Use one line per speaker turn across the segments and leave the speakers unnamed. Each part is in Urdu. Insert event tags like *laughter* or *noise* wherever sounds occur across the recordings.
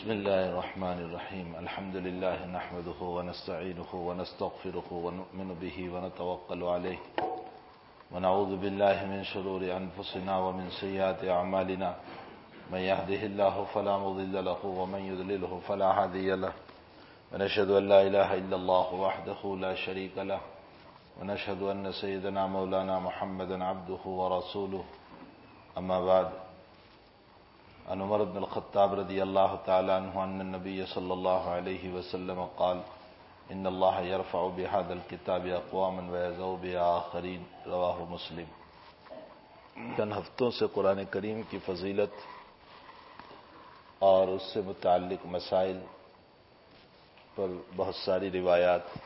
بسم الله الرحمن الرحيم. الحمد لله نحمده ونستعينه ونستغفره ونؤمن به ونتوكل عليه. ونعوذ بالله من شرور أنفسنا ومن سيئات أعمالنا. من يهده الله فلا مضل له ومن يذلله فلا هادي له. ونشهد أن لا إله إلا الله وحده لا شريك له. ونشهد أن سيدنا مولانا محمدا عبده ورسوله. أما بعد عن عمر بن الخطاب رضي الله تعالى عنه أن النبي صلى الله عليه وسلم قال إن الله يرفع بهذا الكتاب أقواما ويزو بآخرين رواه مسلم. چند ہفتوں سے قرآن کریم کی فضیلت اور اس سے متعلق مسائل پر بہت ساری روایات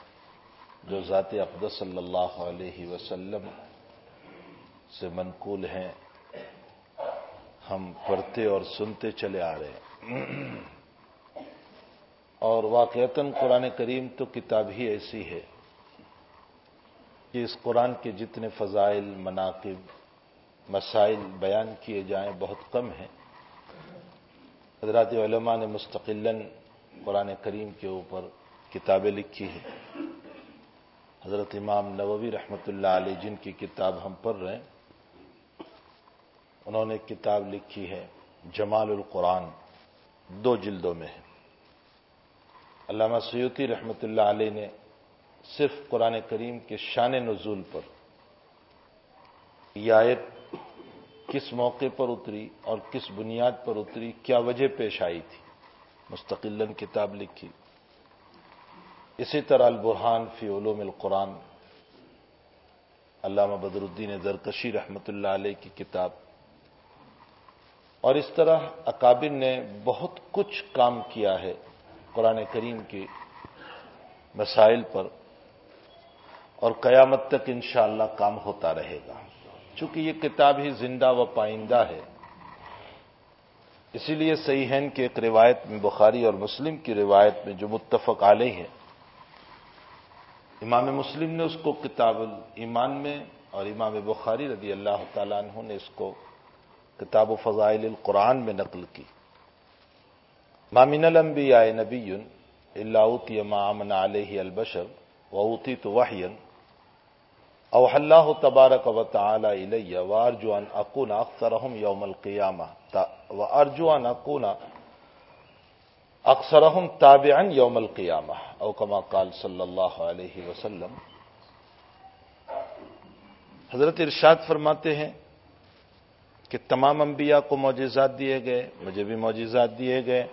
جو ذات اقدس صلی اللہ علیہ وسلم سے منقول ہیں ہم پڑھتے اور سنتے چلے آ رہے ہیں۔ اور واقعتاً قرآن کریم تو کتاب ہی ایسی ہے کہ اس قرآن کے جتنے فضائل، مناقب، مسائل بیان کیے جائیں بہت کم ہیں۔ حضرات علماء نے مستقل قرآن کریم کے اوپر کتابیں لکھی ہیں۔ حضرت امام نووی رحمۃ اللہ علیہ، جن کی کتاب ہم پڑھ رہے ہیں انہوں نے کتاب لکھی ہے، جمال القرآن، دو جلدوں میں ہے۔ علامہ سیوتی رحمۃ اللہ علیہ نے صرف قرآن کریم کے شان نزول پر یہ آیت کس موقع پر اتری اور کس بنیاد پر اتری، کیا وجہ پیش آئی تھی؟ مستقل کتاب لکھی۔ اسی طرح البرحان فی علوم القرآن، علامہ بدر الدین زرکشی رحمۃ اللہ علیہ کی کتاب اور اس طرح اکابر نے بہت کچھ کام کیا ہے قرآن کریم کے مسائل پر اور قیامت تک انشاءاللہ کام ہوتا رہے گا۔ چونکہ یہ کتاب ہی زندہ و پائندہ ہے۔ اسی لیے صحیح ہے کہ ایک روایت میں بخاری اور مسلم کی روایت میں جو متفق علیہ ہے امام مسلم نے اس کو کتاب ایمان میں اور امام بخاری رضی اللہ تعالیٰ عنہ نے اس کو کتاب و فضائل القرآن میں نقل کی۔ مامن الانبیاء نبی اللہ اوتی امن علیہ البشر ووتی تو وحین او اللہ تبارک و تعالی الیہ وارجو ان اکون اکثرہم یوم القیامہ و ارجو ان اکون اکثرہم تابعا یوم القیامہ۔ او کما قال صلی اللہ علیہ وسلم۔ حضرت ارشاد فرماتے ہیں کہ تمام انبیاء کو معجزات دیے گئے، مجھے بھی معجزات دیے گئے۔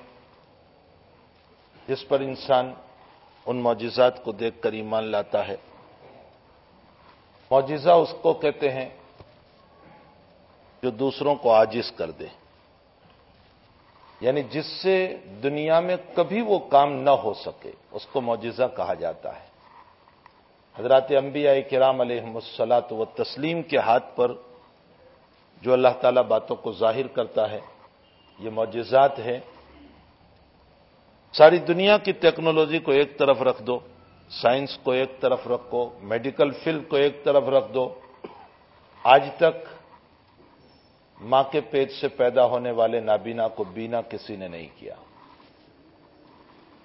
جس پر انسان ان معجزات کو دیکھ کر ایمان لاتا ہے۔ معجزہ اس کو کہتے ہیں جو دوسروں کو آجز کر دے۔ یعنی جس سے دنیا میں کبھی وہ کام نہ ہو سکے، اس کو معجزہ کہا جاتا ہے۔ حضرات انبیاء کرام علیہ السلاط و تسلیم کے ہاتھ پر جو اللہ تعالیٰ باتوں کو ظاہر کرتا ہے، یہ معجزات ہے ساری دنیا کی ٹیکنالوجی کو ایک طرف رکھ دو، سائنس کو ایک طرف رکھو، میڈیکل فیلڈ کو ایک طرف رکھ دو، آج تک ماں کے پیٹ سے پیدا ہونے والے نابینا کو بینا کسی نے نہیں کیا۔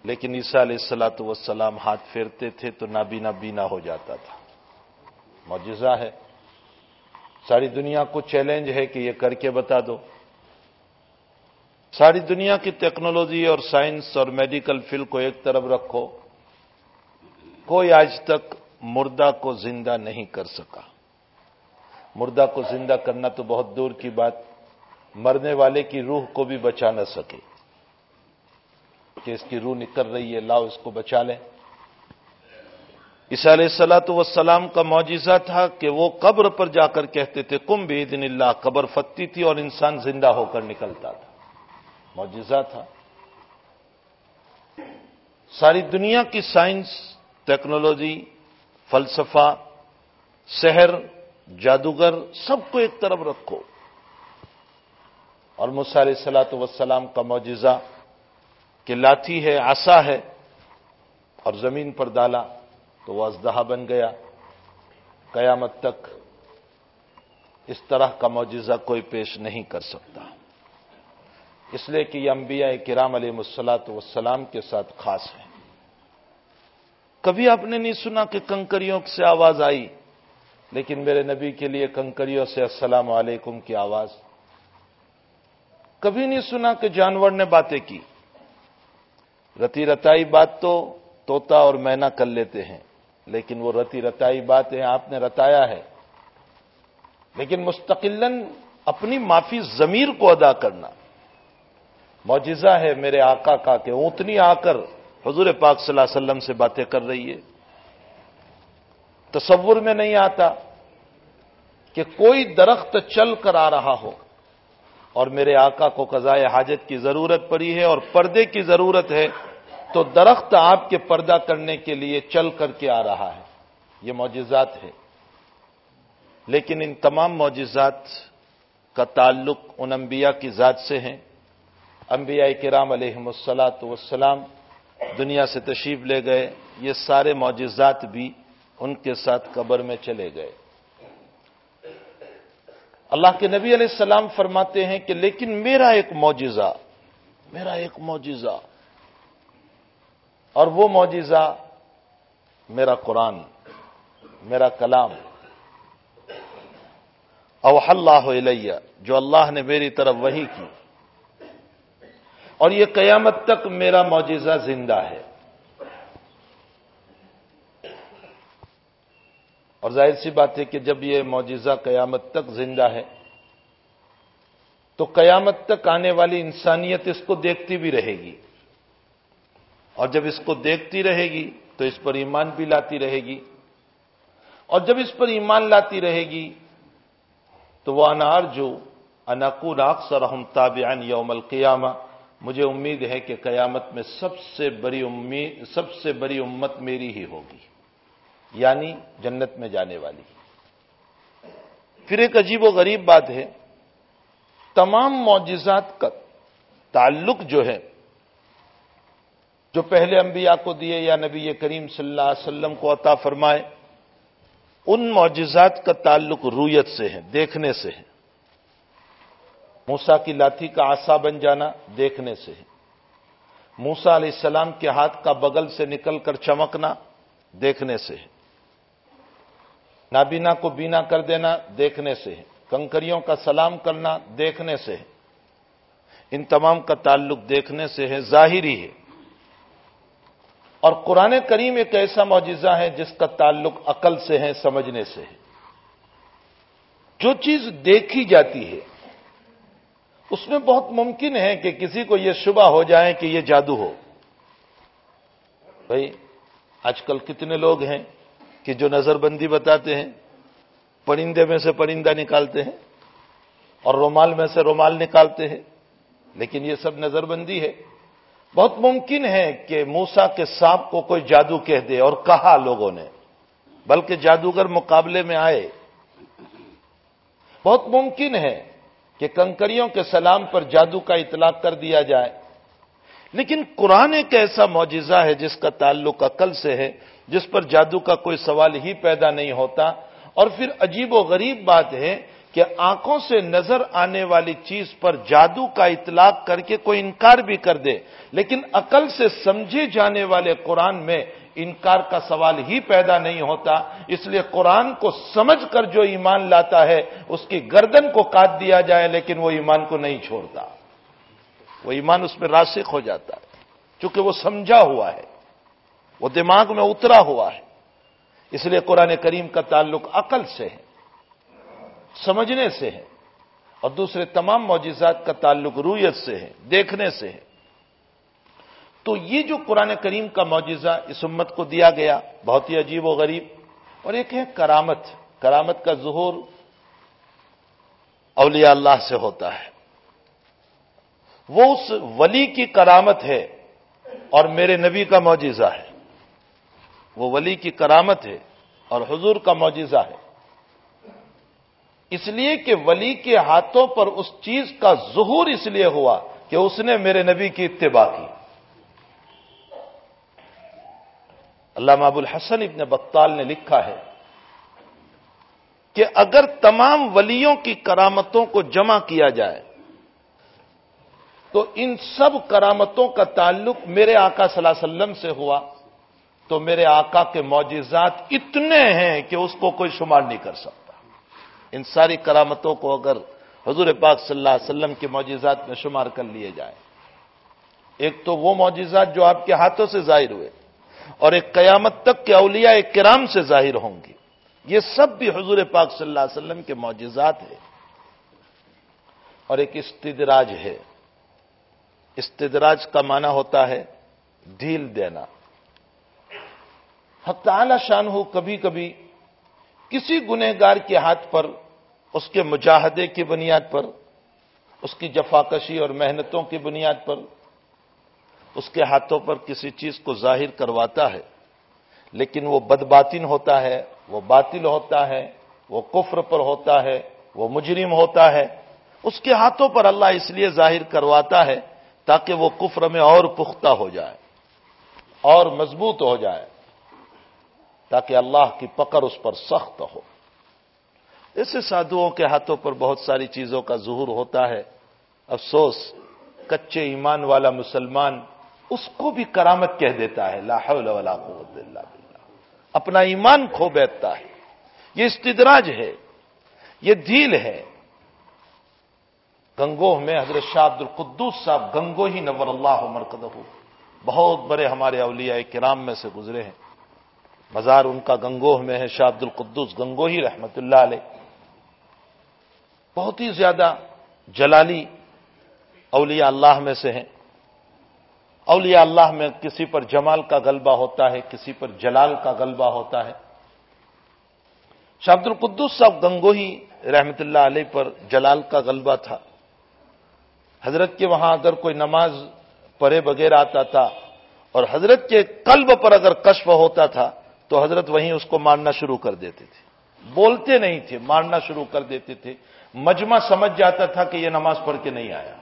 لیکن عیسیٰ علیہ السلاۃ وسلام ہاتھ پھیرتے تھے تو نابینا بینا ہو جاتا تھا۔ معجزہ ہے۔ ساری دنیا کو چیلنج ہے کہ یہ کر کے بتا دو۔ ساری دنیا کی ٹیکنالوجی اور سائنس اور میڈیکل فیلڈ کو ایک طرف رکھو۔ کوئی آج تک مردہ کو زندہ نہیں کر سکا۔ مردہ کو زندہ کرنا تو بہت دور کی بات۔ مرنے والے کی روح کو بھی بچا نہ سکے۔ کہ اس کی روح نکل رہی ہے، لاؤ اس کو بچا لیں۔ عیسیٰ علیہ السلاۃ وسلام کا معجزہ تھا کہ وہ قبر پر جا کر کہتے تھے کم بھی دن اللہ. قبر فتتی تھی اور انسان زندہ ہو کر نکلتا تھا۔ معجزہ تھا۔ ساری دنیا کی سائنس، ٹیکنالوجی، فلسفہ شہر جادوگر، سب کو ایک طرف رکھو۔ اور مسال سلاۃ وسلام کا معجزہ کہ لاٹھی ہے آسا ہے اور زمین پر ڈالا تو وہ ازدہا بن گیا۔ قیامت تک اس طرح کا معجزہ کوئی پیش نہیں کر سکتا۔ اس لیے کہ یہ انبیاء کرام علیہ مسلاط والسلام کے ساتھ خاص ہیں۔ کبھی آپ نے نہیں سنا کہ کنکریوں سے آواز آئی، لیکن میرے نبی کے لیے کنکریوں سے السلام علیکم کی آواز۔ کبھی نہیں سنا کہ جانور نے باتیں کی۔ رتی رتائی بات تو توتا اور مینا کر لیتے ہیں۔ لیکن وہ رتی رتائی بات ہے آپ نے رتایا ہے۔ لیکن مستقل اپنی معافی ضمیر کو ادا کرنا۔ معجزہ ہے میرے آقا کا کہ اونتنی آ کر حضور پاک صلی اللہ علیہ وسلم سے باتیں کر رہی ہے۔ تصور میں نہیں آتا کہ کوئی درخت چل کر آ رہا ہو اور میرے آقا کو قضاء حاجت کی ضرورت پڑی ہے اور پردے کی ضرورت ہے۔ تو درخت آپ کے پردہ کرنے کے لیے چل کر کے آ رہا ہے۔ یہ معجزات ہے لیکن ان تمام معجزات کا تعلق ان انبیاء کی ذات سے ہیں۔ انبیاء کرام علیہ السلاۃ والسلام دنیا سے تشریف لے گئے۔ یہ سارے معجزات بھی ان کے ساتھ قبر میں چلے گئے۔ اللہ کے نبی علیہ السلام فرماتے ہیں کہ لیکن میرا ایک معجزہ، میرا ایک معجزہ اور وہ معجزہ میرا قرآن، میرا کلام۔ اوح اللہ علیہ جو اللہ نے میری طرف وہی کی۔ اور یہ قیامت تک میرا معجزہ زندہ ہے۔ اور ظاہر سی بات ہے کہ جب یہ معجزہ قیامت تک زندہ ہے، تو قیامت تک آنے والی انسانیت اس کو دیکھتی بھی رہے گی۔ اور جب اس کو دیکھتی رہے گی تو اس پر ایمان بھی لاتی رہے گی اور جب اس پر ایمان لاتی رہے گی تو وہ انار جو انکو راکسر ہم تابعان یوم القیامہ۔ مجھے امید ہے کہ قیامت میں سب سے بڑی امید سب سے بڑی امت میری ہی ہوگی۔ یعنی جنت میں جانے والی۔ پھر ایک عجیب و غریب بات ہے، تمام معجزات کا تعلق جو ہے جو پہلے انبیاء کو دیے یا نبی کریم صلی اللہ علیہ وسلم کو عطا فرمائے، ان معجزات کا تعلق رویت سے ہے، دیکھنے سے ہے۔ موسا کی لاٹھی کا آسا بن جانا دیکھنے سے ہے۔ موسا علیہ السلام کے ہاتھ کا بغل سے نکل کر چمکنا دیکھنے سے ہے۔ نابینا کو بینا کر دینا دیکھنے سے ہے۔ کنکریوں کا سلام کرنا دیکھنے سے ہے۔ ان تمام کا تعلق دیکھنے سے ہے، ظاہری ہے۔ اور قرآن کریم ایک ایسا معجزہ ہے جس کا تعلق عقل سے ہے، سمجھنے سے ہے۔ جو چیز دیکھی جاتی ہے، اس میں بہت ممکن ہے کہ کسی کو یہ شبہ ہو جائے کہ یہ جادو ہو۔ بھائی، آج کل کتنے لوگ ہیں کہ جو نظر بندی بتاتے ہیں، پرندے میں سے پرندہ نکالتے ہیں اور رومال میں سے رومال نکالتے ہیں، لیکن یہ سب نظر بندی ہے۔ بہت ممکن ہے کہ موسا کے سانپ کو کوئی جادو کہہ دے اور کہا لوگوں نے، بلکہ جادوگر مقابلے میں آئے۔ بہت ممکن ہے کہ کنکریوں کے سلام پر جادو کا اطلاق کر دیا جائے۔ لیکن قرآن ایک ایسا معجزہ ہے جس کا تعلق عقل سے ہے، جس پر جادو کا کوئی سوال ہی پیدا نہیں ہوتا۔ اور پھر عجیب و غریب بات ہے کہ آنکھوں سے نظر آنے والی چیز پر جادو کا اطلاق کر کے کوئی انکار بھی کر دے، لیکن عقل سے سمجھے جانے والے قرآن میں انکار کا سوال ہی پیدا نہیں ہوتا۔ اس لیے قرآن کو سمجھ کر جو ایمان لاتا ہے، اس کی گردن کو کاٹ دیا جائے، لیکن وہ ایمان کو نہیں چھوڑتا۔ وہ ایمان اس میں راسک ہو جاتا ہے، چونکہ وہ سمجھا ہوا ہے۔ وہ دماغ میں اترا ہوا ہے۔ اس لیے قرآن کریم کا تعلق عقل سے ہے۔ سمجھنے سے ہے اور دوسرے تمام معجزات کا تعلق رویت سے ہے، دیکھنے سے ہے۔ تو یہ جو قرآن کریم کا معجزہ اس امت کو دیا گیا، بہت ہی عجیب و غریب اور ایک ہے کرامت۔ کرامت کا ظہور اولیاء اللہ سے ہوتا ہے۔ وہ اس ولی کی کرامت ہے اور میرے نبی کا معجزہ ہے۔ وہ ولی کی کرامت ہے اور حضور کا معجزہ ہے۔ اس لیے کہ ولی کے ہاتھوں پر اس چیز کا ظہور اس لیے ہوا کہ اس نے میرے نبی کی اتباع کی۔ علامہ ابو الحسن ابن بطال نے لکھا ہے کہ اگر تمام ولیوں کی کرامتوں کو جمع کیا جائے، تو ان سب کرامتوں کا تعلق میرے آقا صلی اللہ علیہ وسلم سے ہوا۔ تو میرے آقا کے معجزات اتنے ہیں کہ اس کو کوئی شمار نہیں کر سکتا۔ ان ساری کرامتوں کو اگر حضور پاک صلی اللہ علیہ وسلم کے معجزات میں شمار کر لیے جائیں۔ ایک تو وہ معجزات جو آپ کے ہاتھوں سے ظاہر ہوئے اور ایک قیامت تک کے اولیاء کرام سے ظاہر ہوں گے۔ یہ سب بھی حضور پاک صلی اللہ علیہ وسلم کے معجزات ہیں۔ اور ایک استدراج ہے۔ استدراج کا معنی ہوتا ہے ڈھیل دینا۔ حق تعالی شان ہو کبھی کبھی کسی گنہگار کے ہاتھ پر، اس کے مجاہدے کی بنیاد پر، اس کی جفاکشی اور محنتوں کی بنیاد پر اس کے ہاتھوں پر کسی چیز کو ظاہر کرواتا ہے، لیکن وہ بدباطن ہوتا ہے، وہ باطل ہوتا ہے، وہ کفر پر ہوتا ہے، وہ مجرم ہوتا ہے۔ اس کے ہاتھوں پر اللہ اس لیے ظاہر کرواتا ہے تاکہ وہ کفر میں اور پختہ ہو جائے اور مضبوط ہو جائے۔ تاکہ اللہ کی پکڑ اس پر سخت ہو۔ ایسے سادھوؤں کے ہاتھوں پر بہت ساری چیزوں کا ظہور ہوتا ہے۔ افسوس، کچے ایمان والا مسلمان اس کو بھی کرامت کہہ دیتا ہے، لا حول ولا قوت الا باللہ۔ اپنا ایمان کھو بیٹھتا ہے۔ یہ استدراج ہے، یہ دھیل ہے۔ گنگوہ میں حضرت شاہ عبد القدوس صاحب گنگو ہی نور اللہ مرکز بہت بڑے ہمارے اولیاء کرام میں سے گزرے ہیں۔ مزار ان کا گنگوہ میں ہے، شاہ عبد القدس گنگو ہی رحمت اللہ علیہ۔ بہت ہی زیادہ جلالی اولیاء اللہ میں سے ہیں۔ اولیاء اللہ میں کسی پر جمال کا غلبہ ہوتا ہے، کسی پر جلال کا غلبہ ہوتا ہے۔ شاہ عبد القدس صاحب گنگوہی رحمت اللہ علیہ پر جلال کا غلبہ تھا۔ حضرت کے وہاں اگر کوئی نماز پڑھے بغیر آتا تھا اور حضرت کے قلب پر اگر کشف ہوتا تھا تو حضرت وہیں اس کو مارنا شروع کر دیتے تھے۔ بولتے نہیں تھے مارنا شروع کر دیتے تھے۔ مجمع سمجھ جاتا تھا کہ یہ نماز پڑھ کے نہیں آیا۔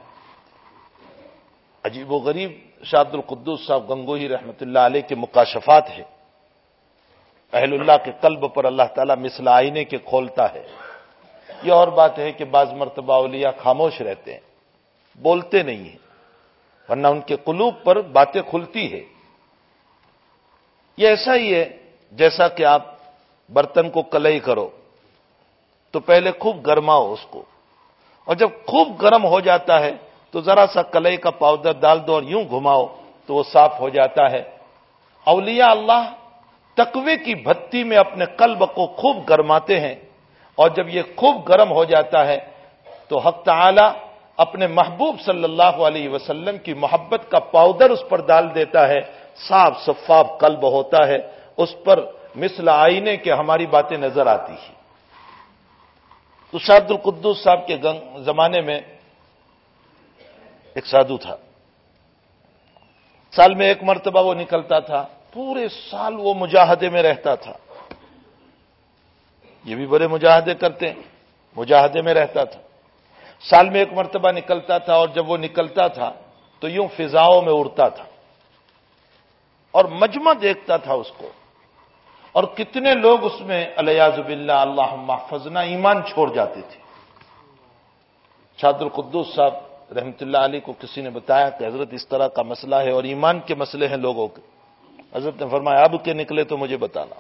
عجیب و غریب شاد القدس صاحب گنگوہی رحمت اللہ علیہ کے مکاشفات ہے اہل اللہ کے قلب پر اللہ تعالیٰ مثل آئینے کے کھولتا ہے۔ یہ اور بات ہے کہ بعض مرتبہ اولیاء خاموش رہتے ہیں۔ بولتے نہیں ہیں۔ ورنہ ان کے قلوب پر باتیں کھلتی ہے یہ ایسا ہی ہے جیسا کہ آپ برتن کو کلئی کرو، تو پہلے خوب گرماؤ اس کو۔ اور جب خوب گرم ہو جاتا ہے، تو ذرا سا کلئی کا پاؤڈر ڈال دو اور یوں گھماؤ تو وہ صاف ہو جاتا ہے۔ اولیاء اللہ تقوی کی بھتی میں اپنے قلب کو خوب گرماتے ہیں۔ اور جب یہ خوب گرم ہو جاتا ہے، تو حق تعالی اپنے محبوب صلی اللہ علیہ وسلم کی محبت کا پاؤڈر اس پر ڈال دیتا ہے۔ صاف، شفاف قلب ہوتا ہے۔ اس پر مثل آئینے کے ہماری باتیں نظر آتی ہیں۔ تو شاہد القدس صاحب کے زمانے میں ایک سادھو تھا۔ سال میں ایک مرتبہ وہ نکلتا تھا۔ پورے سال وہ مجاہدے میں رہتا تھا۔ یہ بھی بڑے مجاہدے کرتے ہیں۔ مجاہدے میں رہتا تھا۔ سال میں ایک مرتبہ نکلتا تھا اور جب وہ نکلتا تھا تو یوں فضاؤں میں اڑتا تھا۔ اور مجمع دیکھتا تھا اس کو۔ اور کتنے لوگ اس میں الیاز باللہ اللہ محفظنا ایمان چھوڑ جاتے تھے۔ شاد القدس صاحب رحمت اللہ علی کو کسی نے بتایا کہ حضرت اس طرح کا مسئلہ ہے اور ایمان کے مسئلے ہیں لوگوں کے۔ حضرت نے فرمایا، اب کے نکلے تو مجھے بتانا۔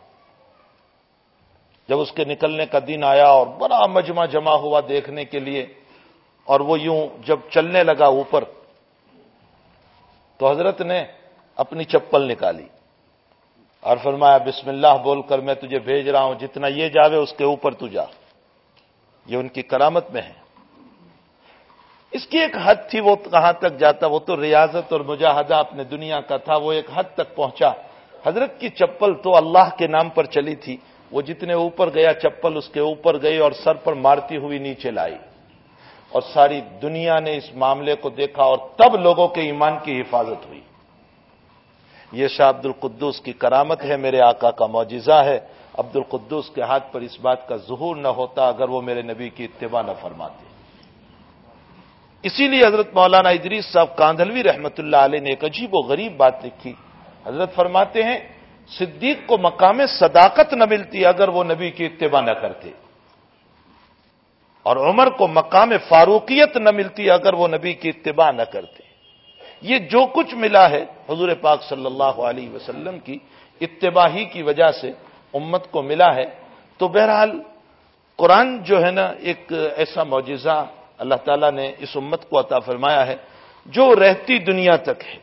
جب اس کے نکلنے کا دن آیا اور بڑا مجمع جمع ہوا دیکھنے کے لیے اور وہ یوں جب چلنے لگا اوپر تو حضرت نے اپنی چپل نکالی۔ اور فرمایا، بسم اللہ بول کر میں تجھے بھیج رہا ہوں، جتنا یہ جاوے اس کے اوپر تو جا۔ یہ ان کی کرامت میں ہے۔ اس کی ایک حد تھی وہ کہاں تک جاتا، وہ تو ریاضت اور مجاہدہ اپنے دنیا کا تھا، وہ ایک حد تک پہنچا۔ حضرت کی چپل تو اللہ کے نام پر چلی تھی۔ وہ جتنے اوپر گیا، چپل اس کے اوپر گئی اور سر پر مارتی ہوئی نیچے لائی۔ اور ساری دنیا نے اس معاملے کو دیکھا اور تب لوگوں کے ایمان کی حفاظت ہوئی۔ یہ شاہ عبد القدس کی کرامت ہے، میرے آقا کا معجزہ ہے۔ عبد القدس کے ہاتھ پر اس بات کا ظہور نہ ہوتا اگر وہ میرے نبی کی اتباع نہ فرماتے۔ اسی لیے حضرت مولانا ادریس صاحب کاندھلوی رحمت اللہ علیہ نے ایک عجیب و غریب بات لکھی۔ حضرت فرماتے ہیں، صدیق کو مقام صداقت نہ ملتی اگر وہ نبی کی اتباع نہ کرتے۔ اور عمر کو مقام فاروقیت نہ ملتی اگر وہ نبی کی اتباع نہ کرتے۔ یہ جو کچھ ملا ہے حضور پاک صلی اللہ علیہ وسلم کی اتباہی کی وجہ سے امت کو ملا ہے، تو بہرحال قرآن جو ہے نا، ایک ایسا معجزہ اللہ تعالیٰ نے اس امت کو عطا فرمایا ہے، جو رہتی دنیا تک ہے۔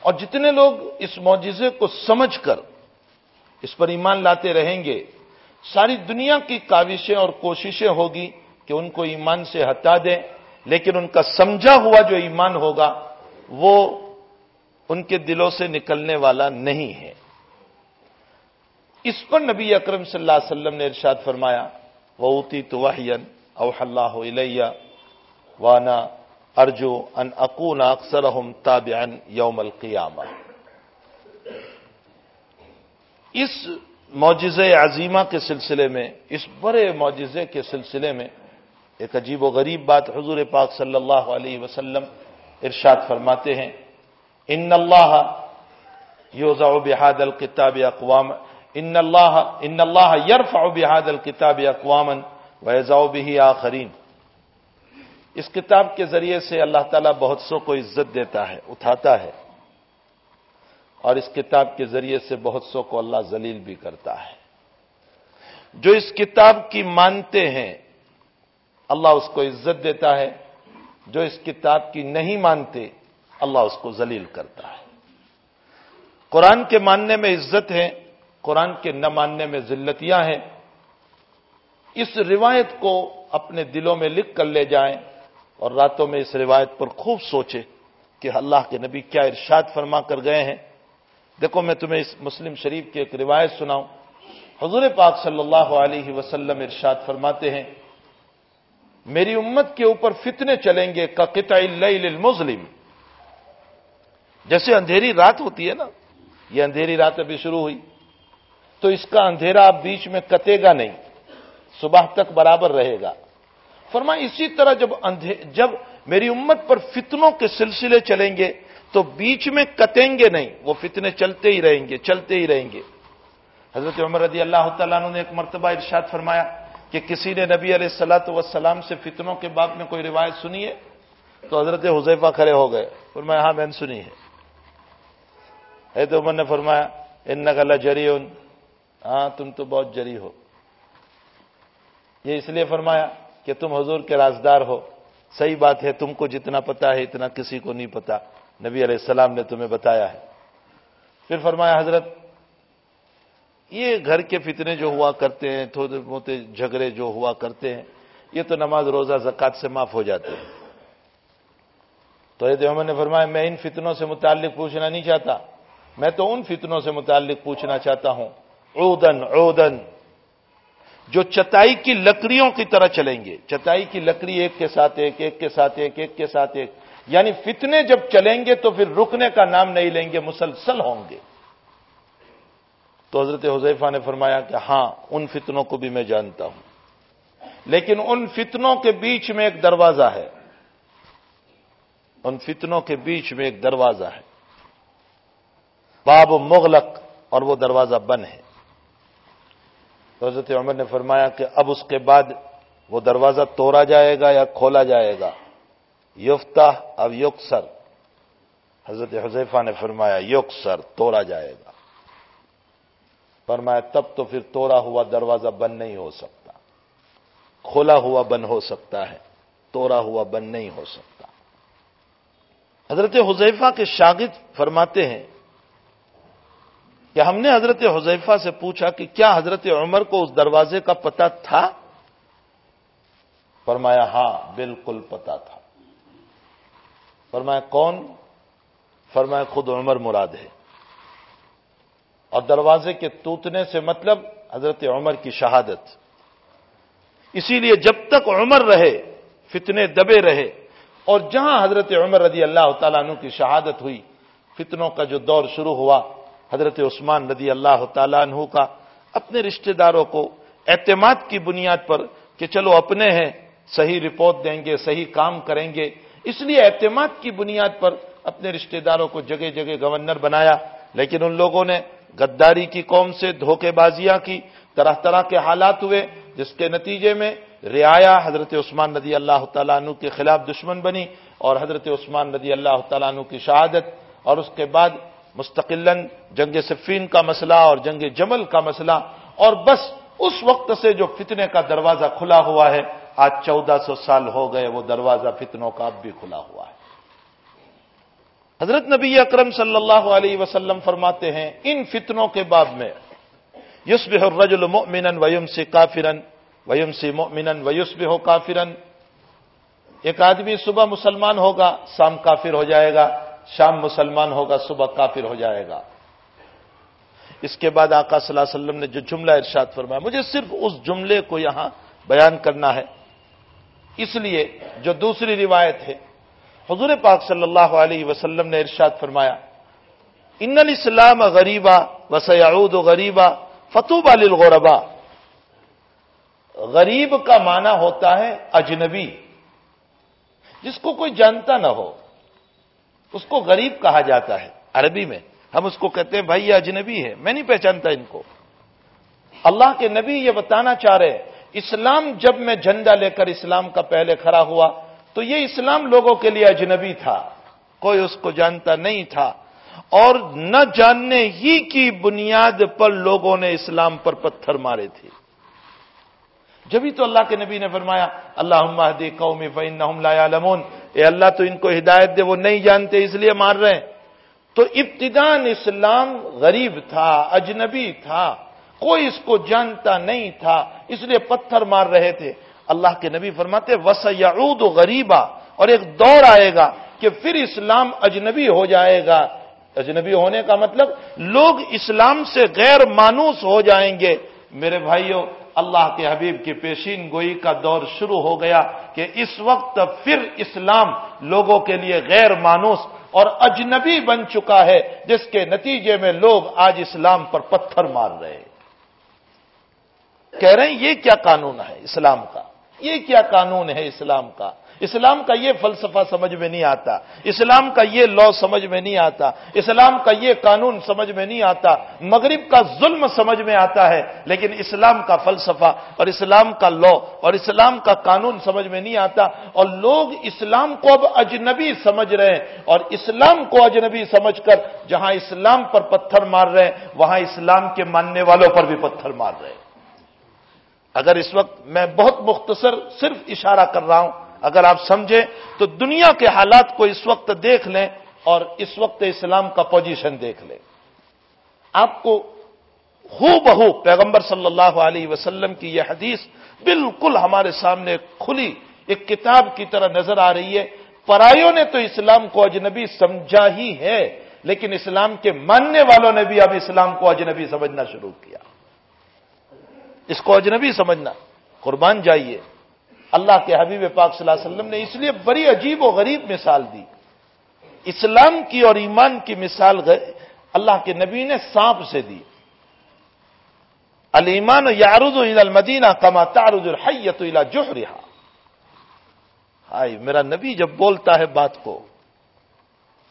اور جتنے لوگ اس معجزے کو سمجھ کر اس پر ایمان لاتے رہیں گے، ساری دنیا کی کاوشیں اور کوششیں ہوگی کہ ان کو ایمان سے ہٹا دیں۔ لیکن ان کا سمجھا ہوا جو ایمان ہوگا، وہ ان کے دلوں سے نکلنے والا نہیں ہے۔ اس پر نبی اکرم صلی اللہ علیہ وسلم نے ارشاد فرمایا وہ اوتی تو واہین اوح اللہ علیہ وانا ارجو ان اکون اکثر تاب یوم القیامہ اس معجز عظیمہ کے سلسلے میں، اس بڑے معجزے کے سلسلے میں ایک عجیب و غریب بات حضور پاک صلی اللہ علیہ وسلم ارشاد فرماتے ہیں، ان اللہ یوزع بحاد الکتاب اقوام ان اللہ ان اللہ یرفع بحاد الکتاب اقوام ویزاؤ بھی آخرین. اس کتاب کے ذریعے سے اللہ تعالیٰ بہت سو کو عزت دیتا ہے، اٹھاتا ہے، اور اس کتاب کے ذریعے سے بہت سو کو اللہ ذلیل بھی کرتا ہے۔ جو اس کتاب کی مانتے ہیں اللہ اس کو عزت دیتا ہے جو اس کتاب کی نہیں مانتے، اللہ اس کو ذلیل کرتا ہے۔ قرآن کے ماننے میں عزت ہے، قرآن کے نہ ماننے میں ذلتیاں ہیں۔ اس روایت کو اپنے دلوں میں لکھ کر لے جائیں اور راتوں میں اس روایت پر خوب سوچے کہ اللہ کے نبی کیا ارشاد فرما کر گئے ہیں۔ دیکھو، میں تمہیں اس مسلم شریف کی ایک روایت سناؤں۔ حضور پاک صلی اللہ علیہ وسلم ارشاد فرماتے ہیں میری امت کے اوپر فتنے چلیں گے کا قطع المسلم جیسے اندھیری رات ہوتی ہے نا، یہ اندھیری رات ابھی شروع ہوئی، تو اس کا اندھیرا اب بیچ میں کتے گا نہیں، صبح تک برابر رہے گا۔ فرما اسی طرح جب جب میری امت پر فتنوں کے سلسلے چلیں گے، تو بیچ میں کتیں گے نہیں، وہ فتنے چلتے ہی رہیں گے، چلتے ہی رہیں گے۔ حضرت عمر رضی اللہ تعالیٰ نے ایک مرتبہ ارشاد فرمایا کہ کسی نے نبی علیہ السلاۃ وسلام سے فتنوں کے باب میں کوئی روایت سنی ہے تو حضرت حضیفہ کھڑے ہو گئے فرمایا ہاں میں نے سنی ہے۔ حضرت عمر نے فرمایا ان نقل جری ہاں تم تو بہت جری ہو۔ یہ اس لیے فرمایا کہ تم حضور کے رازدار ہو۔ صحیح بات ہے، تم کو جتنا پتا ہے، اتنا کسی کو نہیں پتا نبی علیہ السلام نے تمہیں بتایا ہے۔ پھر فرمایا، حضرت یہ گھر کے فتنے جو ہوا کرتے ہیں، تھوڑے موتے جھگڑے جو ہوا کرتے ہیں، یہ تو نماز روزہ زکات سے معاف ہو جاتے ہیں۔ تو یہ عمر نے فرمایا، میں ان فتنوں سے متعلق پوچھنا نہیں چاہتا۔ میں تو ان فتنوں سے متعلق پوچھنا چاہتا ہوں۔ اودن اودن جو چتائی کی لکڑیوں کی طرح چلیں گے۔ چتائی کی لکڑی ایک کے ساتھ ایک ایک کے ساتھ ایک ایک کے ساتھ ایک۔ یعنی فتنے جب چلیں گے تو پھر رکنے کا نام نہیں لیں گے، مسلسل ہوں گے۔ تو حضرت حضیفہ نے فرمایا کہ ہاں ان فتنوں کو بھی میں جانتا ہوں۔ لیکن ان فتنوں کے بیچ میں ایک دروازہ ہے۔ ان فتنوں کے بیچ میں ایک دروازہ ہے۔ باب مغلق اور وہ دروازہ بند ہے۔ تو حضرت عمر نے فرمایا کہ اب اس کے بعد وہ دروازہ توڑا جائے گا یا کھولا جائے گا؟ یفتہ اب یکسر۔ حضرت حضیفہ نے فرمایا یکسر، توڑا جائے گا۔ فرمایا، تب تو پھر توڑا ہوا دروازہ بند نہیں ہو سکتا۔ کھولا ہوا بند ہو سکتا ہے، توڑا ہوا بند نہیں ہو سکتا۔ حضرت حضیفہ کے شاگرد فرماتے ہیں کہ ہم نے حضرت حضیفہ سے پوچھا کہ کیا حضرت عمر کو اس دروازے کا پتہ تھا؟ فرمایا ہاں بالکل پتا تھا۔ فرمایا، کون؟ فرمایا، خود عمر مراد ہے۔ اور دروازے کے توتنے سے مطلب حضرت عمر کی شہادت۔ اسی لیے جب تک عمر رہے، فتنے دبے رہے، اور جہاں حضرت عمر رضی اللہ تعالیٰ عنہ کی شہادت ہوئی، فتنوں کا جو دور شروع ہوا، حضرت عثمان رضی اللہ تعالیٰ عنہ کا، اپنے رشتہ داروں کو اعتماد کی بنیاد پر کہ چلو اپنے ہیں، صحیح رپورٹ دیں گے، صحیح کام کریں گے۔ اس لیے اعتماد کی بنیاد پر اپنے رشتہ داروں کو جگہ جگہ گورنر بنایا، لیکن ان لوگوں نے غداری کی قوم سے دھوکے بازیاں کی، طرح طرح کے حالات ہوئے، جس کے نتیجے میں
رعایا حضرت عثمان ندی اللہ تعالیٰ عنہ کے خلاف دشمن بنی اور حضرت عثمان ندی اللہ تعالیٰ عنہ کی شہادت اور اس کے بعد مستقل جنگ صفین کا مسئلہ اور جنگ جمل کا مسئلہ اور بس اس وقت سے جو فتنے کا دروازہ کھلا ہوا ہے، آج چودہ سو سال ہو گئے وہ دروازہ فتنوں کا اب بھی کھلا ہوا ہے۔ حضرت نبی اکرم صلی اللہ علیہ وسلم فرماتے ہیں، ان فتنوں کے باب میں یوسب الرجل مؤمنا ویم سے کافرن ویم سے مؤمنا ویوسب ہو کافرن ایک آدمی صبح مسلمان ہوگا، شام کافر ہو جائے گا۔ شام مسلمان ہوگا، صبح کافر ہو جائے گا۔ اس کے بعد آقا صلی اللہ علیہ وسلم نے جو جملہ ارشاد فرمایا، مجھے صرف اس جملے کو یہاں بیان کرنا ہے۔ اس لیے جو دوسری روایت ہے حضور پاک صلی اللہ علیہ وسلم نے ارشاد فرمایا، ان الاسلام غریبا وسعود غریبا فتوب للغربا. غریب کا معنی ہوتا ہے اجنبی، جس کو کوئی جانتا نہ ہو، اس کو غریب کہا جاتا ہے۔ عربی میں ہم اس کو کہتے ہیں، بھائی یہ اجنبی ہے، میں نہیں پہچانتا ان کو۔ اللہ کے نبی یہ بتانا چاہ رہے اسلام جب میں جھنڈا لے کر اسلام کا پہلے کھڑا ہوا تو یہ اسلام لوگوں کے لیے اجنبی تھا۔ کوئی اس کو جانتا نہیں تھا۔ اور نہ جاننے ہی کی بنیاد پر لوگوں نے اسلام پر پتھر مارے تھے۔ جبھی تو اللہ کے نبی نے فرمایا اللہ دی قومی فن لا لمون اے اللہ تو ان کو ہدایت دے، وہ نہیں جانتے، اس لیے مار رہے ہیں۔ تو ابتدان اسلام غریب تھا، اجنبی تھا، کوئی اس کو جانتا نہیں تھا، اس لیے پتھر مار رہے تھے۔ اللہ کے نبی فرماتے وس یعود غریبا اور ایک دور آئے گا کہ پھر اسلام اجنبی ہو جائے گا۔ اجنبی ہونے کا مطلب لوگ اسلام سے غیر مانوس ہو جائیں گے۔ میرے بھائیوں، اللہ کے حبیب کی پیشین گوئی کا دور شروع ہو گیا کہ اس وقت پھر اسلام لوگوں کے لیے غیر مانوس اور اجنبی بن چکا ہے، جس کے نتیجے میں لوگ آج اسلام پر پتھر مار رہے کہہ رہے ہیں، یہ کیا قانون ہے اسلام کا؟ یہ کیا قانون ہے اسلام کا؟ اسلام کا یہ فلسفہ سمجھ میں نہیں آتا، اسلام کا یہ لا سمجھ میں نہیں آتا، اسلام کا یہ قانون سمجھ میں نہیں آتا، مغرب کا ظلم سمجھ میں آتا ہے، لیکن اسلام کا فلسفہ اور اسلام کا لا اور اسلام کا قانون سمجھ میں نہیں آتا، اور لوگ اسلام کو اب اجنبی سمجھ رہے ہیں، اور اسلام کو اجنبی سمجھ کر جہاں اسلام پر پتھر مار رہے ہیں، وہاں اسلام کے ماننے والوں پر بھی پتھر مار رہے ہیں۔ اگر اس وقت میں بہت مختصر صرف اشارہ کر رہا ہوں، اگر آپ سمجھیں تو دنیا کے حالات کو اس وقت دیکھ لیں اور اس وقت اسلام کا پوزیشن دیکھ لیں۔ آپ کو ہو بہو پیغمبر صلی اللہ علیہ وسلم کی یہ حدیث بالکل ہمارے سامنے کھلی، ایک کتاب کی طرح نظر آ رہی ہے۔ پرایوں نے تو اسلام کو اجنبی سمجھا ہی ہے، لیکن اسلام کے ماننے والوں نے بھی اب اسلام کو اجنبی سمجھنا شروع کیا۔ اس کو اجنبی سمجھنا۔ قربان جائیے۔ اللہ کے حبیب پاک صلی اللہ علیہ وسلم نے اس لیے بڑی عجیب و غریب مثال دی۔ اسلام کی اور ایمان کی مثال اللہ کے نبی نے سانپ سے دی۔ المان یارز المدینہ کما تارز الحیت الا جوہرا ہائی میرا نبی جب بولتا ہے بات کو،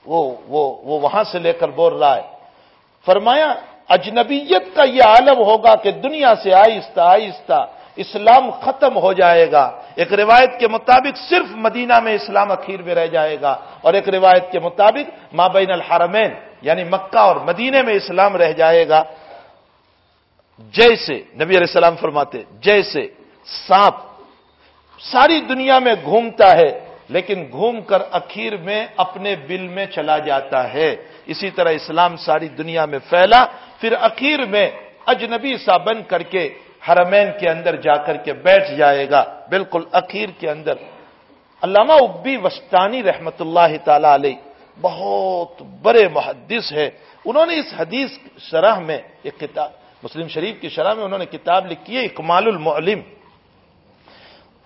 وہ وہ وہ وہاں سے لے کر بول رہا ہے۔ فرمایا اجنبیت کا یہ عالم ہوگا کہ دنیا سے آہستہ آہستہ اسلام ختم ہو جائے گا۔ ایک روایت کے مطابق صرف مدینہ میں اسلام اخیر میں رہ جائے گا اور ایک روایت کے مطابق مابین الحرمین یعنی مکہ اور مدینے میں اسلام رہ جائے گا۔ جیسے نبی علیہ السلام فرماتے جیسے سانپ ساری دنیا میں گھومتا ہے، لیکن گھوم کر اخیر میں اپنے بل میں چلا جاتا ہے۔ اسی طرح اسلام ساری دنیا میں پھیلا پھر اخیر میں اجنبی سا بن کر کے حرمین کے اندر جا کر کے بیٹھ جائے گا، بالکل اخیر کے اندر۔ علامہ ابی وسطانی رحمت اللہ تعالی علیہ بہت بڑے محدث ہے انہوں نے اس حدیث شرح میں ایک کتاب، مسلم شریف کی شرح میں انہوں نے کتاب لکھی ہے، اکمال المعلم۔